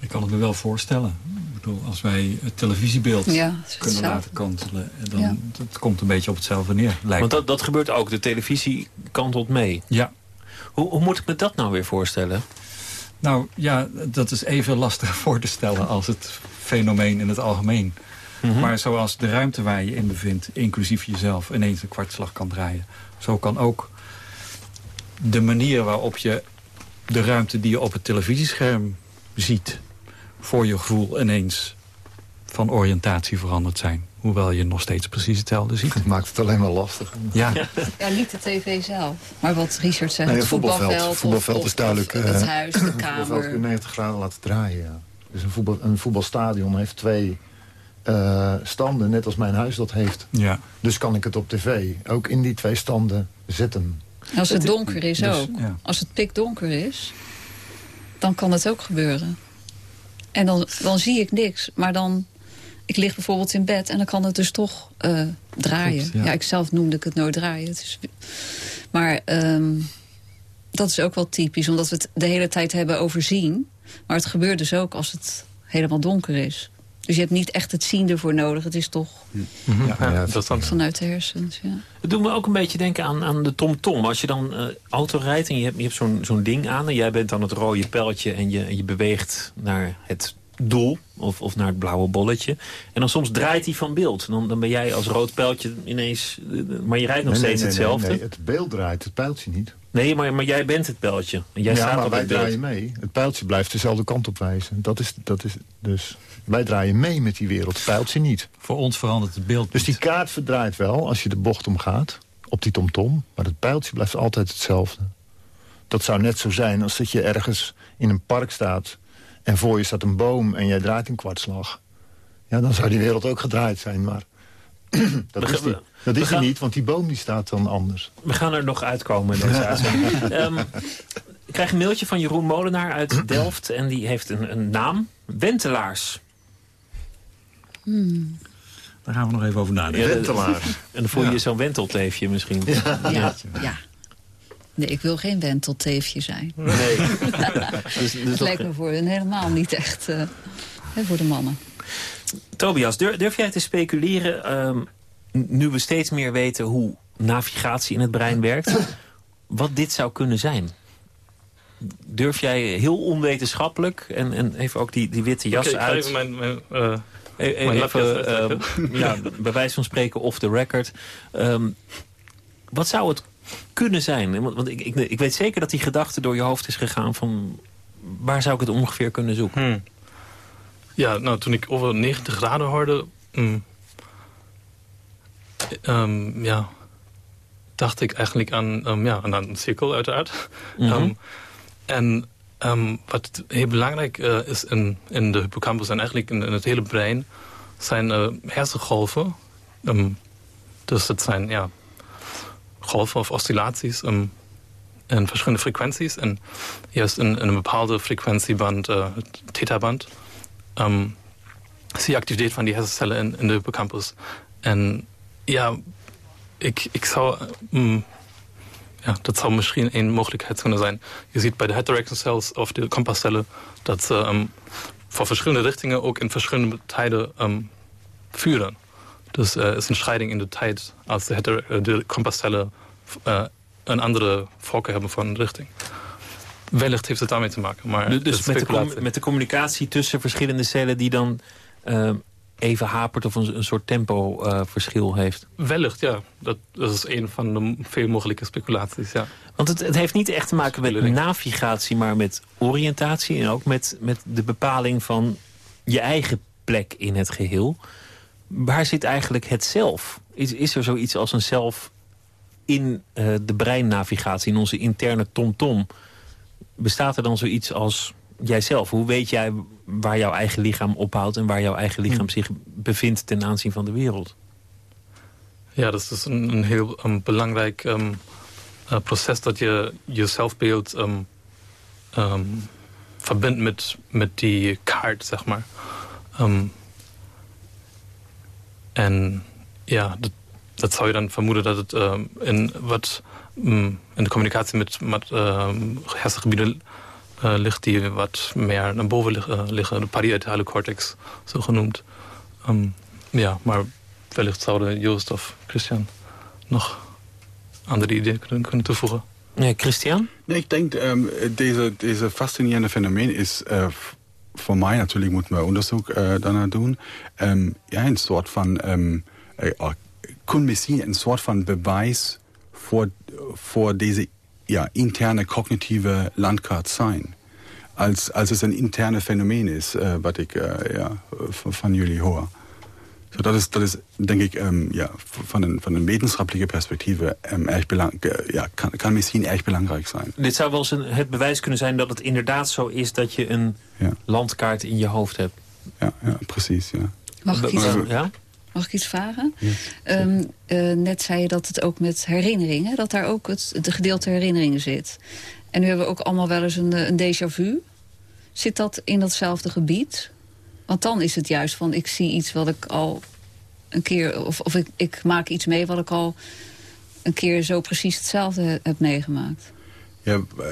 Ik kan het me wel voorstellen. Bedoel, als wij het televisiebeeld ja, kunnen laten kantelen... dan ja. het komt een beetje op hetzelfde neer. Lijkt Want dat, dat gebeurt ook. De televisie kantelt mee. Ja. Hoe, hoe moet ik me dat nou weer voorstellen? Nou ja, dat is even lastig [LAUGHS] voor te stellen als het fenomeen in het algemeen. Mm -hmm. Maar zoals de ruimte waar je in bevindt, inclusief jezelf, ineens een kwartslag kan draaien. Zo kan ook de manier waarop je de ruimte die je op het televisiescherm ziet... voor je gevoel ineens van oriëntatie veranderd zijn. Hoewel je nog steeds precies hetzelfde ziet. Het maakt het alleen maar lastig. Ja. ja, niet de tv zelf. Maar wat Richard zegt, nee, het voetbalveld. voetbalveld, voetbalveld of, is duidelijk... Of het huis, de kamer. Het voetbalveld kun je 90 graden laten draaien, ja. Dus een, voetbal, een voetbalstadion heeft twee eh, standen, net als mijn huis dat heeft. Ja. Dus kan ik het op tv ook in die twee standen zetten. Als het donker is Dus, ook. ja. Als het pikdonker is, dan kan het ook gebeuren. En dan, dan zie ik niks. Maar dan, ik lig bijvoorbeeld in bed en dan kan het dus toch eh, draaien. Klopt, ja. ja. ik zelf noemde ik het nooit draaien. Het is, maar ehm, dat is ook wel typisch, omdat we het de hele tijd hebben overzien. Maar het gebeurt dus ook als het helemaal donker is. Dus je hebt niet echt het zien ervoor nodig. Het is toch Ja, dat dan. vanuit de hersens, ja. Het doet me ook een beetje denken aan, aan de TomTom. Als je dan eh, auto rijdt en je hebt, je hebt zo'n zo'n ding aan... en jij bent dan het rode pijltje en je, en je beweegt naar het doel... Of, of naar het blauwe bolletje. En dan soms draait hij van beeld. Dan, dan ben jij als rood pijltje ineens... eh, Maar je rijdt nog Nee, steeds nee, nee, hetzelfde. nee, het beeld draait, het pijltje niet. Nee, maar, maar jij bent het pijltje. En jij ja, staat maar op wij het beeld. draaien mee. Het pijltje blijft dezelfde kant op wijzen. Dat is, dat is dus... Wij draaien mee met die wereld, het pijltje niet. Voor ons verandert het beeld Dus die kaart verdraait wel als je de bocht omgaat. Op die tomtom. Maar het pijltje blijft altijd hetzelfde. Dat zou net zo zijn als dat je ergens in een park staat... en voor je staat een boom en jij draait een kwartslag. Ja, dan zou die wereld ook gedraaid zijn, maar... [CLEARS THROAT] dat We is die, dat is die gaan- niet, want die boom die staat dan anders. We gaan er nog uitkomen in deze [LAUGHS] uitzending. Ehm, ik krijg een mailtje van Jeroen Molenaar uit [CLEARS THROAT] Delft. En die heeft een, een naam. Wentelaars. Daar gaan we nog even over nadenken. Ja, [LAUGHS] En dan voel je zo'n wentelteefje misschien. Ja, ja. Nee, ik wil geen wentelteefje zijn. Nee. [LAUGHS] dus, dus dat- lijkt me voor hun helemaal niet echt eh, hè, voor de mannen. Tobias, durf, durf jij te speculeren... ehm, nu we steeds meer weten hoe navigatie in het brein [LAUGHS] werkt... wat dit zou kunnen zijn? Durf jij heel onwetenschappelijk... en, en even ook die, die witte jas Oké, ik ga uit... even mijn, mijn, eh, mijn even, lapjas ehm, uittrekken. ja, bij wijze van spreken off the record. Ehm, wat zou het kunnen zijn? Want, want ik, ik, ik weet zeker dat die gedachte door je hoofd is gegaan van... waar zou ik het ongeveer kunnen zoeken? Hmm. Ja, nou, toen ik over 90 graden hoorde... mm, ehm, ja, dacht ik eigenlijk aan, ehm, ja, aan een cirkel uiteraard. Ehm, en ehm, wat heel belangrijk eh, is in, in de hippocampus en eigenlijk in, het hele brein... zijn eh, hersengolven. Ehm, dus het zijn ja, golven of oscillaties ehm, in verschillende frequenties. En juist in, in een bepaalde frequentieband, het theta-band... zie je activiteit van die hersencellen in, in de hippocampus. En ja, ik, ik zou... ja, dat zou misschien een mogelijkheid kunnen zijn. Je ziet bij de heteroaxon cells of de kompascellen... dat ze ehm, voor verschillende richtingen ook in verschillende tijden ehm, vuren. Dus er is een scheiding in de tijd als de, eh, de kompascellen eh, een andere voorkeur hebben van een richting. Wellicht heeft het daarmee te maken, maar Dus met de, met de communicatie tussen verschillende cellen... die dan ehm, even hapert of een, een soort tempoverschil heeft. Wellicht, ja. Dat, dat is een van de veel mogelijke speculaties, ja. Want het, het heeft niet echt te maken met navigatie... maar met oriëntatie en ook met, met de bepaling van je eigen plek in het geheel. Waar zit eigenlijk het zelf? Is, is er zoiets als een zelf in eh, de breinnavigatie, in onze interne tom-tom? Bestaat er dan zoiets als jijzelf? Hoe weet jij waar jouw eigen lichaam ophoudt... en waar jouw eigen lichaam zich bevindt ten aanzien van de wereld? Ja, dat is een, een heel belangrijk um, uh, proces dat je je zelfbeeld um, um, verbindt met, met die kaart, zeg maar. En ja, dat, dat zou je dan vermoeden dat het in, wat, um, in de communicatie met, met hersengebieden uh, ligt die wat meer naar boven lig, uh, liggen, de parietale cortex, zo genoemd. Um, ja, maar wellicht zouden Joost of Christian nog andere ideeën kunnen, kunnen toevoegen. Nee, Christian? Nee, ik denk, um, deze, deze fascinerende fenomeen is uh, voor mij natuurlijk, moeten we onderzoek uh, daarna doen. Um, ja, een soort van, um, uh, kon misschien een soort van bewijs voor, voor deze ja, interne cognitieve landkaart zijn. Als, als het een interne fenomeen is, uh, wat ik ja, van jullie hoor. So, dat, is, dat is, denk ik, um, ja, van, een, van een wetenschappelijke perspectieve um, erg belang, uh, ja, kan, kan misschien erg belangrijk zijn. Dit zou wel eens een, het bewijs kunnen zijn dat het inderdaad zo is dat je een ja. landkaart in je hoofd hebt. Ja, ja precies. Ja. Mag ik iets, ja? Mag ik iets vragen? Ehm, eh, net zei je dat het ook met herinneringen... dat daar ook het de gedeelte herinneringen zit. En nu hebben we ook allemaal wel eens een, een déjà vu. Zit dat in datzelfde gebied? Want dan is het juist van, ik zie iets wat ik al een keer... of, of ik, ik maak iets mee wat ik al een keer zo precies hetzelfde heb meegemaakt. Ja, äh,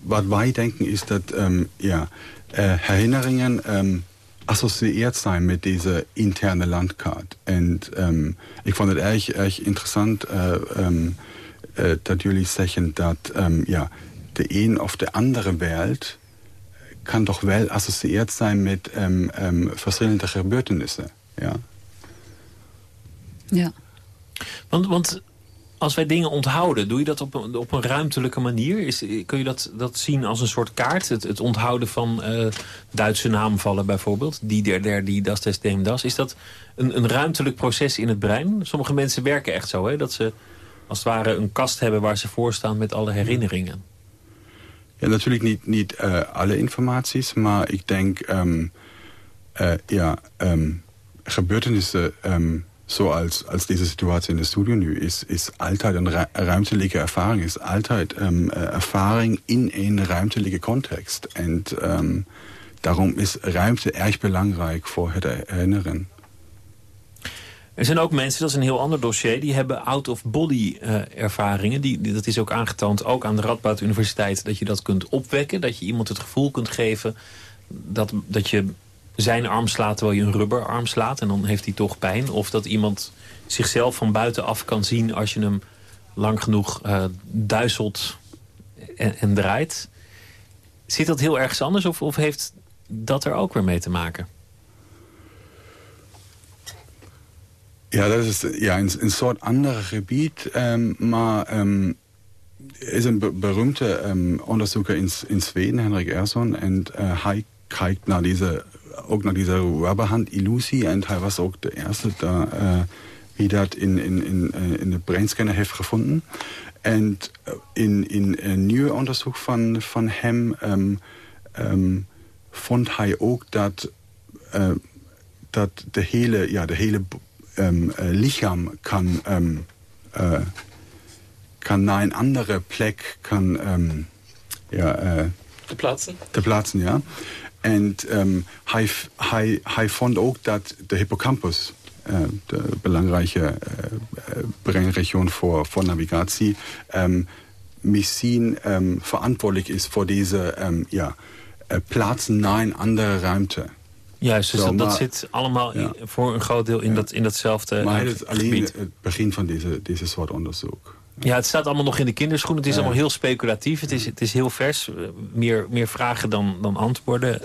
wat wij denken is dat ähm, ja, herinneringen ähm, associeerd zijn met deze interne landkaart. En ähm, ik vond het erg, erg interessant äh, dat jullie zeggen dat ähm, ja, de een of de andere wereld kan toch wel associeerd zijn met ähm, ähm, verschillende gebeurtenissen. Ja. Ja. Want, want als wij dingen onthouden, doe je dat op een, op een ruimtelijke manier? Is, kun je dat, dat zien als een soort kaart? Het, het onthouden van uh, Duitse naamvallen bijvoorbeeld. Die der der, die das des dem das. Is dat een, een ruimtelijk proces in het brein? Sommige mensen werken echt zo, hè? dat ze als het ware een kast hebben waar ze voor staan met alle herinneringen. Ja, natuurlijk niet, niet uh, alle informaties, maar ik denk, um, uh, ja, um, gebeurtenissen um, zoals als deze situatie in het studio nu is, is altijd een ru ruimtelijke ervaring, is altijd ervaring in een ruimtelijke context. En um, daarom is ruimte erg belangrijk voor het herinneren. Er zijn ook mensen, dat is een heel ander dossier... die hebben out-of-body uh, ervaringen. Die, die, dat is ook aangetoond, ook aan de Radboud Universiteit... dat je dat kunt opwekken, dat je iemand het gevoel kunt geven... dat, dat je zijn arm slaat terwijl je een rubberarm slaat... en dan heeft hij toch pijn. Of dat iemand zichzelf van buitenaf kan zien... als je hem lang genoeg uh, duizelt en, draait. Zit dat heel ergens anders of, of heeft dat er ook weer mee te maken? Ja, dat is ja, een, soort ander gebied. Um, maar um, is een be beroemde um, onderzoeker in, in Zweden, Henrik Ersson. En uh, hij kijkt naar deze, ook naar deze rubberhand-illusie. En hij was ook de eerste daar, uh, die dat in, in, in, uh, in de brainscanner heeft gevonden. En in, in een nieuw onderzoek van, van hem vond hij ook dat, dat de hele, ja, de hele um, uh, lichaam kan, um, uh, kan naar een andere plek kan, um, ja, uh, te plaatsen. Te plaatsen, ja. En hij, hij, hij vond ook dat de hippocampus, de belangrijke breinregion voor, voor navigatie, misschien verantwoordelijk is voor deze ja, plaatsen naar een andere ruimte. Juist, dus Zo, dat, maar, zit allemaal ja. voor een groot deel in, ja. dat, in datzelfde Maar het is alleen het begin van deze, deze soort onderzoek. Ja, het staat allemaal nog in de kinderschoen. Het is allemaal heel speculatief. Het is, het is heel vers. Meer, meer vragen dan, dan antwoorden.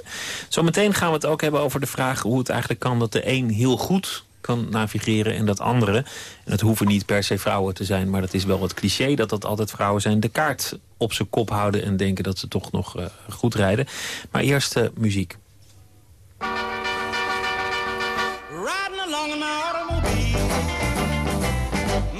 Zometeen gaan we het ook hebben over de vraag hoe het eigenlijk kan dat de een heel goed kan navigeren en dat andere. En het hoeven niet per se vrouwen te zijn, maar dat is wel het cliché dat dat altijd vrouwen zijn. De kaart op zijn kop houden en denken dat ze toch nog uh, goed rijden. Maar eerst uh, muziek.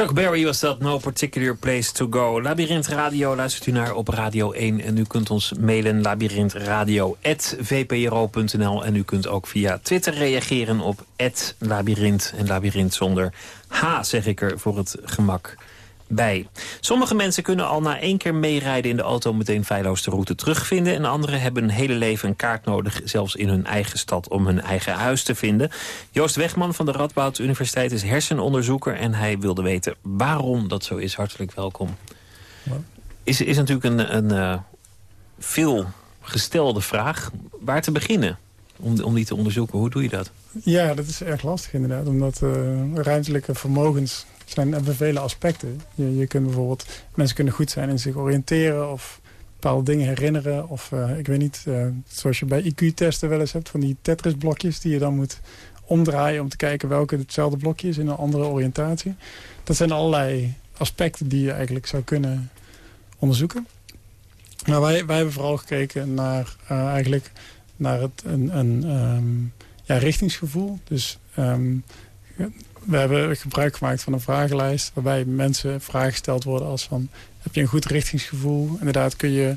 Chuck Berry was dat, No Particular Place to Go. Labyrinth Radio luistert u naar op Radio 1. En u kunt ons mailen labyrinthradio.vpro.nl. En u kunt ook via Twitter reageren op labyrinth. En labyrinth zonder H, zeg ik er voor het gemak bij. Sommige mensen kunnen al na één keer meerijden in de auto... meteen feilloos de route terugvinden. En anderen hebben een hele leven een kaart nodig... zelfs in hun eigen stad om hun eigen huis te vinden. Joost Wegman van de Radboud Universiteit is hersenonderzoeker... en hij wilde weten waarom dat zo is. Hartelijk welkom. Is, is natuurlijk een, een uh, veel gestelde vraag. Waar te beginnen om, om die te onderzoeken? Hoe doe je dat? Ja, dat is erg lastig inderdaad. Omdat uh, ruimtelijke vermogens zijn, hebben vele aspecten. Je, je kunt bijvoorbeeld, mensen kunnen goed zijn in zich oriënteren of bepaalde dingen herinneren. Of uh, ik weet niet, uh, zoals je bij IQ-testen wel eens hebt, van die Tetris-blokjes die je dan moet omdraaien om te kijken welke hetzelfde blokje is in een andere oriëntatie. Dat zijn allerlei aspecten die je eigenlijk zou kunnen onderzoeken. Maar wij, wij hebben vooral gekeken naar uh, eigenlijk naar het, een, een um, ja, richtingsgevoel. Dus um, we hebben gebruik gemaakt van een vragenlijst... waarbij mensen vragen gesteld worden als van... heb je een goed richtingsgevoel? Inderdaad kun je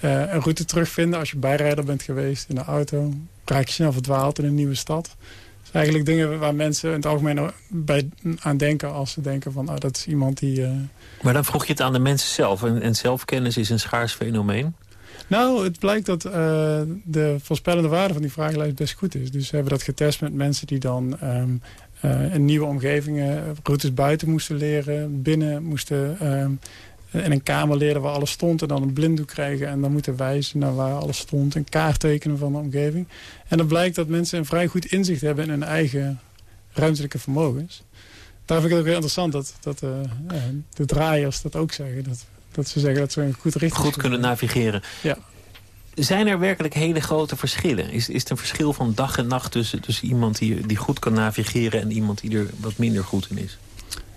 uh, een route terugvinden als je bijrijder bent geweest in de auto. Raak je snel verdwaald in een nieuwe stad? Dus eigenlijk dingen waar mensen in het algemeen bij, aan denken... als ze denken van, oh, dat is iemand die... Uh... Maar dan vroeg je het aan de mensen zelf. En, en zelfkennis is een schaars fenomeen. Nou, het blijkt dat uh, de voorspellende waarde van die vragenlijst best goed is. Dus we hebben dat getest met mensen die dan um, uh, in nieuwe omgevingen routes buiten moesten leren. Binnen moesten uh, in een kamer leren waar alles stond. En dan een blinddoek krijgen en dan moeten wijzen naar waar alles stond. Een kaart tekenen van de omgeving. En dan blijkt dat mensen een vrij goed inzicht hebben in hun eigen ruimtelijke vermogens. Daar vind ik het ook heel interessant dat, dat uh, de draaiers dat ook zeggen. Dat, dat ze zeggen dat ze een goed richting Goed kunnen navigeren. Ja. Zijn er werkelijk hele grote verschillen? Is, is het een verschil van dag en nacht tussen, tussen iemand die, die goed kan navigeren... en iemand die er wat minder goed in is?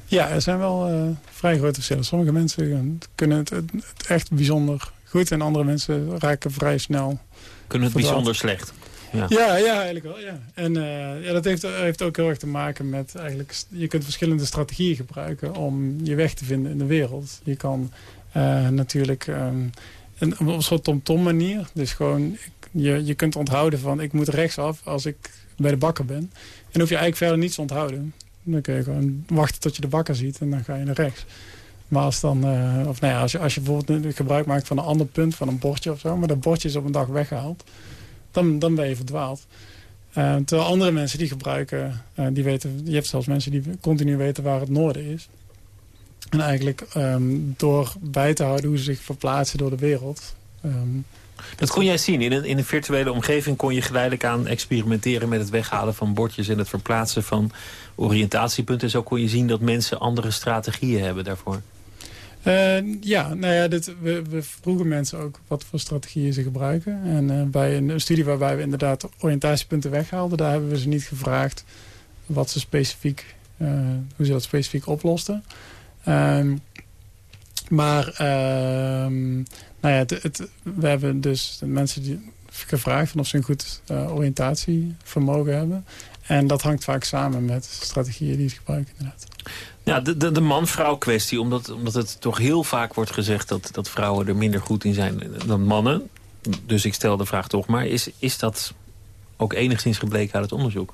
Ja, er zijn wel uh, vrij grote verschillen. Sommige mensen kunnen het, het, echt bijzonder goed... en andere mensen raken vrij snel Kunnen het bijzonder slecht? Ja. ja, ja, eigenlijk wel. Ja. En uh, ja, dat heeft, heeft ook heel erg te maken met eigenlijk... je kunt verschillende strategieën gebruiken om je weg te vinden in de wereld. Je kan uh, natuurlijk... Um, op een soort tom-tom manier. Dus gewoon, je, je kunt onthouden van ik moet rechtsaf als ik bij de bakker ben. En hoef je eigenlijk verder niets te onthouden. Dan kun je gewoon wachten tot je de bakker ziet en dan ga je naar rechts. Maar als, dan, uh, of nou ja, als, je, als je bijvoorbeeld gebruik maakt van een ander punt, van een bordje of zo... maar dat bordje is op een dag weggehaald, dan, dan ben je verdwaald. Uh, terwijl andere mensen die gebruiken, uh, die weten... je hebt zelfs mensen die continu weten waar het noorden is. En eigenlijk um, door bij te houden hoe ze zich verplaatsen door de wereld. Um, dat kon jij zien. In een, in een virtuele omgeving kon je geleidelijk aan experimenteren met het weghalen van bordjes en het verplaatsen van oriëntatiepunten. Zo kon je zien dat mensen andere strategieën hebben daarvoor. Uh, ja, nou ja, dit, we, we, vroegen mensen ook wat voor strategieën ze gebruiken. En uh, bij een, een, studie waarbij we inderdaad oriëntatiepunten weghaalden, daar hebben we ze niet gevraagd wat ze specifiek, uh, hoe ze dat specifiek oplosten. Um, maar um, nou ja, het, we hebben dus de mensen die gevraagd van of ze een goed uh, oriëntatievermogen hebben. En dat hangt vaak samen met strategieën die ze gebruiken inderdaad. Ja, de, de, de man-vrouw kwestie, omdat, omdat het toch heel vaak wordt gezegd... Dat, dat vrouwen er minder goed in zijn dan mannen. Dus ik stel de vraag toch maar, is, is dat ook enigszins gebleken uit het onderzoek?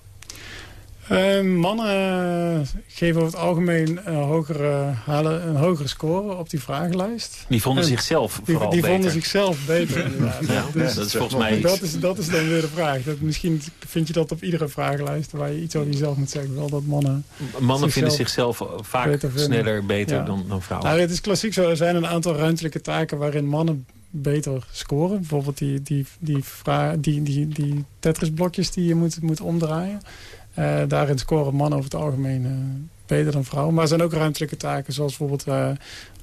Uh, mannen uh, geven over het algemeen uh, hogere, halen een hogere score op die vragenlijst. Die vonden en zichzelf vooral Die, die beter. vonden zichzelf beter, [LAUGHS] inderdaad. ja, dus, dat is volgens mij dat is, dat is dan weer de vraag. Dat, misschien vind je dat op iedere vragenlijst waar je iets over jezelf moet zeggen. Wel dat mannen Mannen vinden zichzelf vaak beter sneller beter ja. dan, dan vrouwen. Nou, het is klassiek zo. Er zijn een aantal ruimtelijke taken waarin mannen beter scoren. Bijvoorbeeld die, die, die, die, die, die, die Tetris-blokjes die je moet, moet omdraaien. Uh, daarin scoren mannen over het algemeen uh, beter dan vrouwen. Maar er zijn ook ruimtelijke taken, zoals bijvoorbeeld uh,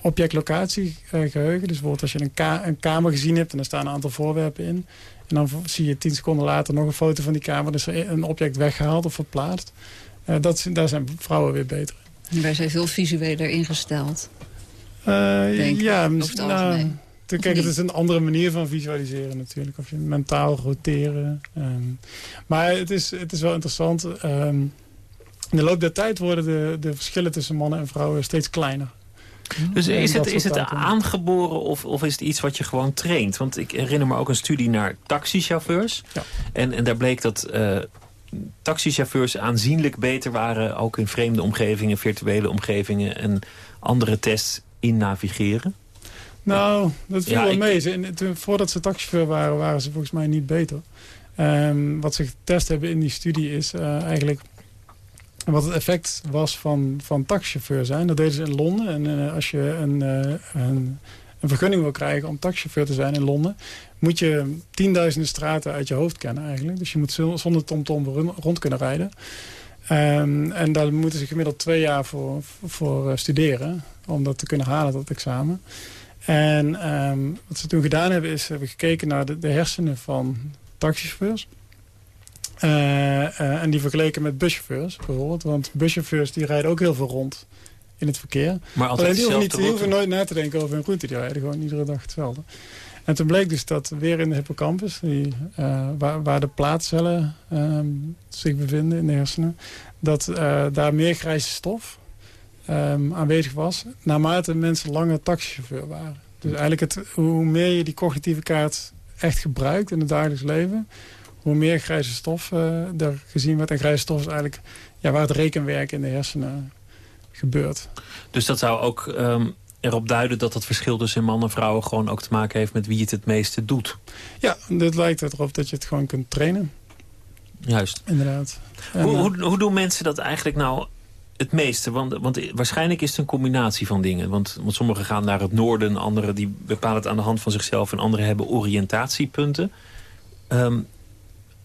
object-locatie-geheugen. dus bijvoorbeeld als je een, ka een, kamer gezien hebt en er staan een aantal voorwerpen in. En dan zie je tien seconden later nog een foto van die kamer. Dus een object weggehaald of verplaatst. dat, daar zijn vrouwen weer beter in. Wij zijn veel visueler ingesteld. ja, nou, Kijk, het is een andere manier van visualiseren natuurlijk. Of je mentaal roteren. Um, maar het is, het is wel interessant. Um, in de loop der tijd worden de, de verschillen tussen mannen en vrouwen steeds kleiner. Dus is het, is het aangeboren of, of is het iets wat je gewoon traint? Want ik herinner me ook een studie naar taxichauffeurs. Ja. En, en daar bleek dat uh, taxichauffeurs aanzienlijk beter waren... ook in vreemde omgevingen, virtuele omgevingen... en andere tests in navigeren. Nou, dat viel ja, wel mee. Ze, toen, voordat ze taxichauffeur waren, waren ze volgens mij niet beter. Um, wat ze getest hebben in die studie is uh, eigenlijk wat het effect was van, van taxichauffeur zijn. Dat deden ze in Londen. En uh, als je een, uh, een, een, vergunning wil krijgen om taxichauffeur te zijn in Londen... moet je tienduizenden straten uit je hoofd kennen eigenlijk. Dus je moet zonder tomtom -tom rond kunnen rijden. Um, en daar moeten ze gemiddeld twee jaar voor, voor studeren... om dat te kunnen halen, dat examen. En um, wat ze toen gedaan hebben is hebben gekeken naar de, de hersenen van taxichauffeurs. Uh, uh, en die vergeleken met buschauffeurs bijvoorbeeld. Want buschauffeurs die rijden ook heel veel rond in het verkeer. Maar altijd die hoeven, niet, die hoeven nooit na te denken over hun route. Die rijden gewoon iedere dag hetzelfde. En toen bleek dus dat weer in de hippocampus, die, uh, waar, waar, de plaatcellen zich bevinden in de hersenen... dat daar meer grijze stof Um, aanwezig was... naarmate mensen langer taxichauffeur waren. Dus eigenlijk het, hoe meer je die cognitieve kaart echt gebruikt in het dagelijks leven... hoe meer grijze stof uh, er gezien werd. En grijze stof is eigenlijk ja, waar het rekenwerk in de hersenen gebeurt. Dus dat zou ook um, erop duiden dat het verschil tussen man en vrouwen... gewoon ook te maken heeft met wie het het meeste doet? Ja, dit lijkt erop dat je het gewoon kunt trainen. Juist. Inderdaad. En, hoe, hoe, hoe doen mensen dat eigenlijk nou het meeste? Want, want waarschijnlijk is het een combinatie van dingen. Want, sommigen gaan naar het noorden, anderen die bepalen het aan de hand van zichzelf... en anderen hebben oriëntatiepunten. Um,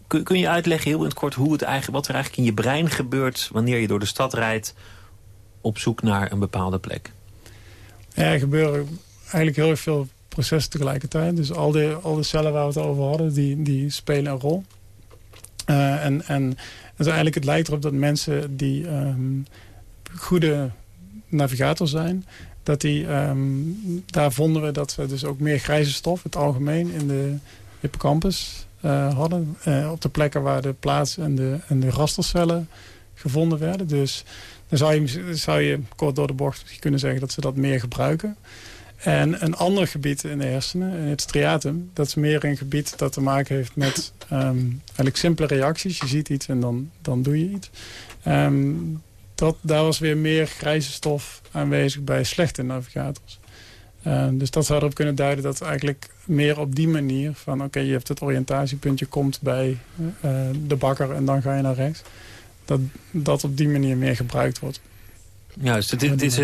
kun, je uitleggen heel in het kort hoe het eigenlijk, wat er eigenlijk in je brein gebeurt... wanneer je door de stad rijdt op zoek naar een bepaalde plek? Ja, er gebeuren eigenlijk heel veel processen tegelijkertijd. Dus al die, al de cellen waar we het over hadden, die, die spelen een rol. En, en eigenlijk het lijkt erop dat mensen die um, goede navigator zijn... dat die, um, daar vonden we dat we dus ook meer grijze stof... het algemeen in de hippocampus uh, hadden. Uh, op de plekken waar de plaats en de, en de rastercellen gevonden werden. Dus dan zou je, zou je kort door de bocht kunnen zeggen dat ze dat meer gebruiken. En een ander gebied in de hersenen, het striatum... dat is meer een gebied dat te maken heeft met um, eigenlijk simpele reacties. Je ziet iets en dan, dan doe je iets. Um, dat, daar was weer meer grijze stof aanwezig bij slechte navigators. Um, dus dat zou erop kunnen duiden dat eigenlijk meer op die manier... van oké, je hebt het oriëntatiepunt, je komt bij uh, de bakker en dan ga je naar rechts... dat dat op die manier meer gebruikt wordt. Juist, het, het is,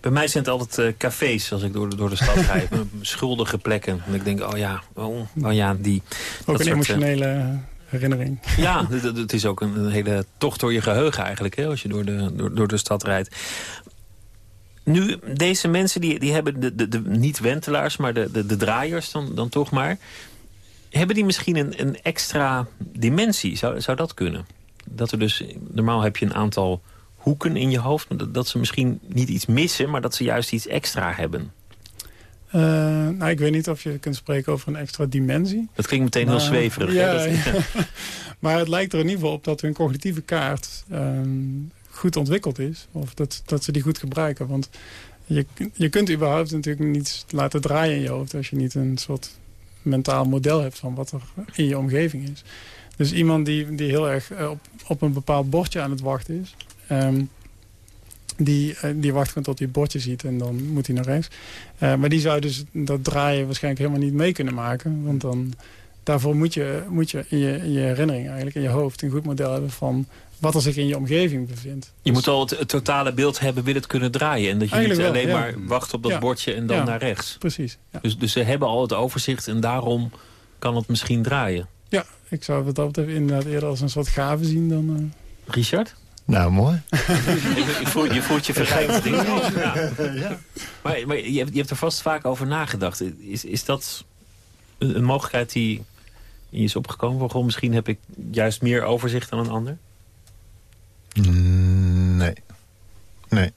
bij mij zijn het altijd uh, cafés als ik door de, door de stad ga. [LAUGHS] schuldige plekken. En ik denk, oh ja, oh, oh ja, die... Ook een emotionele uh, herinnering. [LAUGHS] Ja, het, is ook een, een, hele tocht door je geheugen eigenlijk, hè, als je door de, door, door de stad rijdt. Nu, deze mensen die, die hebben de, de, de niet wentelaars, maar de, de, de draaiers dan, dan toch maar. Hebben die misschien een, een extra dimensie? Zou, zou dat kunnen? Dat er dus, normaal heb je een aantal hoeken in je hoofd. Dat ze misschien niet iets missen, maar dat ze juist iets extra hebben. Uh, nou, ik weet niet of je kunt spreken over een extra dimensie. Dat klinkt meteen maar, heel zweverig. Ja, dat, ja. [LAUGHS] maar het lijkt er in ieder geval op dat hun cognitieve kaart um, goed ontwikkeld is. Of dat, dat ze die goed gebruiken. Want je, je kunt überhaupt natuurlijk niet laten draaien in je hoofd... als je niet een soort mentaal model hebt van wat er in je omgeving is. Dus iemand die, die heel erg op, op een bepaald bordje aan het wachten is... Ehm, die, die wacht gewoon tot hij het bordje ziet en dan moet hij naar rechts. maar die zou dus dat draaien waarschijnlijk helemaal niet mee kunnen maken. Want dan, daarvoor moet je, moet je, in je in je herinnering eigenlijk, in je hoofd... een goed model hebben van wat er zich in je omgeving bevindt. Je moet al het, totale beeld hebben, wil het kunnen draaien. En dat je niet alleen maar wacht op dat bordje en dan naar rechts. Precies. Dus, dus ze hebben al het overzicht en daarom kan het misschien draaien. Ja, ik zou het dat inderdaad eerder als een soort gave zien dan... Uh... Richard? Nou, mooi. [LAUGHS] je, voelt, je voelt je. Ja. ja. Maar, maar je, hebt, je hebt er vast vaak over nagedacht. Is, is dat een, een mogelijkheid die is opgekomen? Waarom misschien heb ik juist meer overzicht dan een ander? Mm, nee.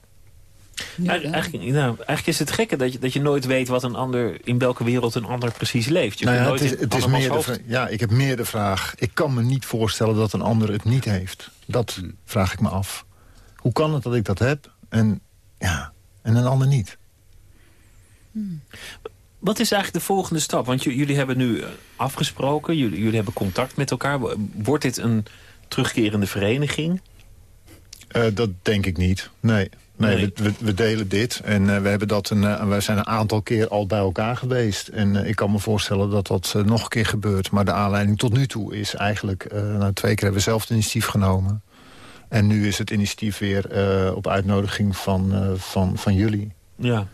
Eigenlijk, nou, eigenlijk is het gekke dat je, dat je nooit weet wat een ander, in welke wereld een ander precies leeft. Je nou ja, het is, het is meer de, ja, ik heb meer de vraag. Ik kan me niet voorstellen dat een ander het niet heeft. Dat hmm. vraag ik me af. Hoe kan het dat ik dat heb en, ja, en een ander niet? Hmm. Wat is eigenlijk de volgende stap? Want jullie hebben nu eh, afgesproken, jullie, jullie hebben contact met elkaar. Wordt dit een terugkerende vereniging? Uh, dat denk ik niet, nee. Nee, We, we, delen dit. En uh, we, hebben dat een, uh, we zijn een aantal keer al bij elkaar geweest. En uh, ik kan me voorstellen dat dat nog een keer gebeurt. Maar de aanleiding tot nu toe is eigenlijk... nou, twee keer hebben we zelf het initiatief genomen. En nu is het initiatief weer op uitnodiging van, van, van jullie. Ja.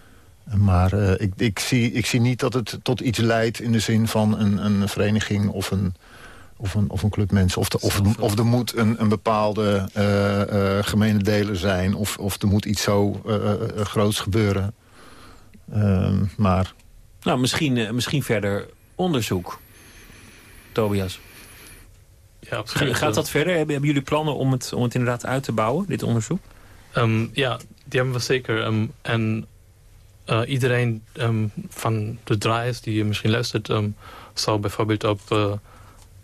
Maar ik, ik, zie, ik zie niet dat het tot iets leidt in de zin van een, een vereniging of een of een, of een club mensen. Of, de, of, of er moet een, een bepaalde uh, uh, gemene deler zijn. Of, of er moet iets zo uh, groots gebeuren. Ehm, maar... Nou, misschien, misschien verder onderzoek. Tobias. Ja, absoluut. Gaat dat verder? Hebben, hebben jullie plannen om het, om het inderdaad uit te bouwen, dit onderzoek? Um, ja, die hebben we zeker. Um, en iedereen um, van de draaiers die misschien luistert... zou bijvoorbeeld op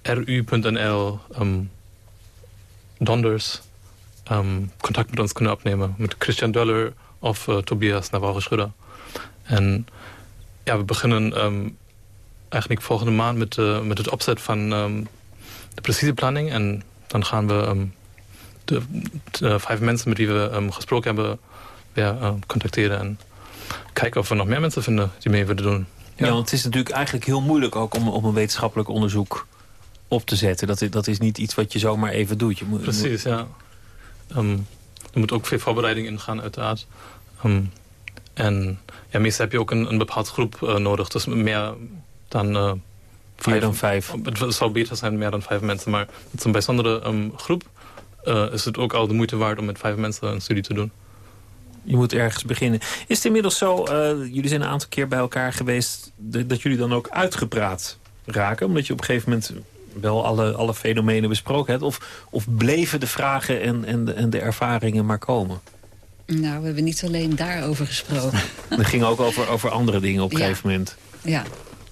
ru.nl um, donders um, contact met ons kunnen opnemen. Met Christian Döller of uh, Tobias Navarro-Schröder. En ja, we beginnen um, eigenlijk volgende maand met, uh, met het opzet van de precieze planning. En dan gaan we de, de, vijf mensen met wie we gesproken hebben weer uh, contacteren. En kijken of we nog meer mensen vinden die mee willen doen. Ja, want het is natuurlijk eigenlijk heel moeilijk ook om, om een wetenschappelijk onderzoek op te zetten. Dat, dat is niet iets wat je zomaar even doet. Je moet, Precies, ja. Um, er moet ook veel voorbereiding in gaan, uiteraard. Um, en ja, meestal heb je ook een, een bepaald groep uh, nodig. Dus meer dan... Uh, vijf, meer dan vijf. Het zou beter zijn meer dan vijf mensen. Maar met een bijzondere um, groep uh, is het ook al de moeite waard... om met vijf mensen een studie te doen. Je moet ergens beginnen. Is het inmiddels zo, jullie zijn een aantal keer bij elkaar geweest... dat jullie dan ook uitgepraat raken? Omdat je op een gegeven moment wel alle, alle fenomenen besproken hebt? Of, of bleven de vragen en, en, de, en de ervaringen maar komen? Nou, we hebben niet alleen daarover gesproken. Het [LAUGHS] ging ook over, over andere dingen op een gegeven moment. Ja,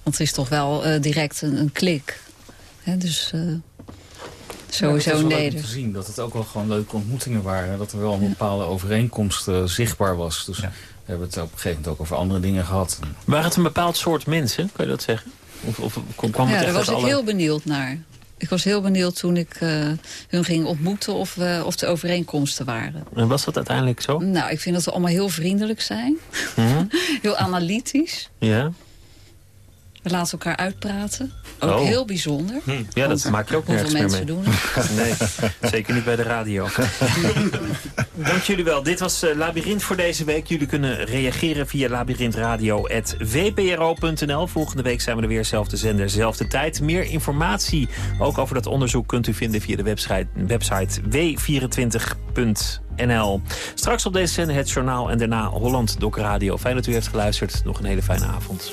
want het is toch wel uh, direct een, een klik. He, dus uh, sowieso ja, nee. te zien dat het ook wel gewoon leuke ontmoetingen waren. Dat er wel een bepaalde overeenkomst uh, zichtbaar was. Dus ja. we hebben het op een gegeven moment ook over andere dingen gehad. Waren het een bepaald soort mensen, kan je dat zeggen? Of, of kwam ja, daar was ik heel benieuwd naar. Ik was heel benieuwd toen ik uh, hun ging ontmoeten of, uh, of de overeenkomsten waren. En was dat uiteindelijk zo? Nou, ik vind dat ze allemaal heel vriendelijk zijn. Mm -hmm. [LAUGHS] heel analytisch. Ja. We laten elkaar uitpraten. Ook oh. heel bijzonder. Hm. Ja, dat maak je ook nergens meer mee. doen [LAUGHS] Nee, zeker niet bij de radio. [LAUGHS] Dank jullie wel. Dit was uh, Labyrinth voor deze week. Jullie kunnen reageren via labyrinthradio.vpro.nl. Volgende week zijn we er weer, zelfde zender, zelfde tijd. Meer informatie, ook over dat onderzoek, kunt u vinden via de website, website w24.nl. Straks op deze zender het journaal en daarna Holland Dok Radio. Fijn dat u heeft geluisterd. Nog een hele fijne avond.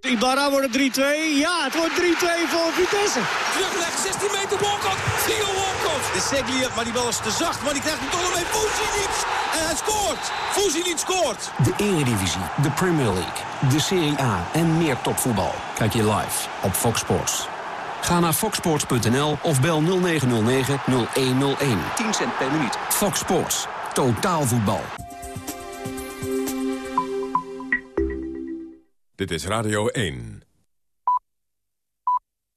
Ibarra wordt het 3-2. Ja, het wordt 3-2 voor Vitesse. Terugleg, 16 meter Walcott. Theo Walcott. De Seglia, maar die bal is te zacht. Maar die krijgt hem toch nog mee. Fuzinic. En hij scoort. Fuzinic scoort. De Eredivisie, de Premier League, de Serie A en meer topvoetbal. Kijk je live op Fox Sports. Ga naar foxsports.nl of bel 0909 0101. 10 cent per minuut. Fox Sports. Totaal voetbal. Dit is Radio 1.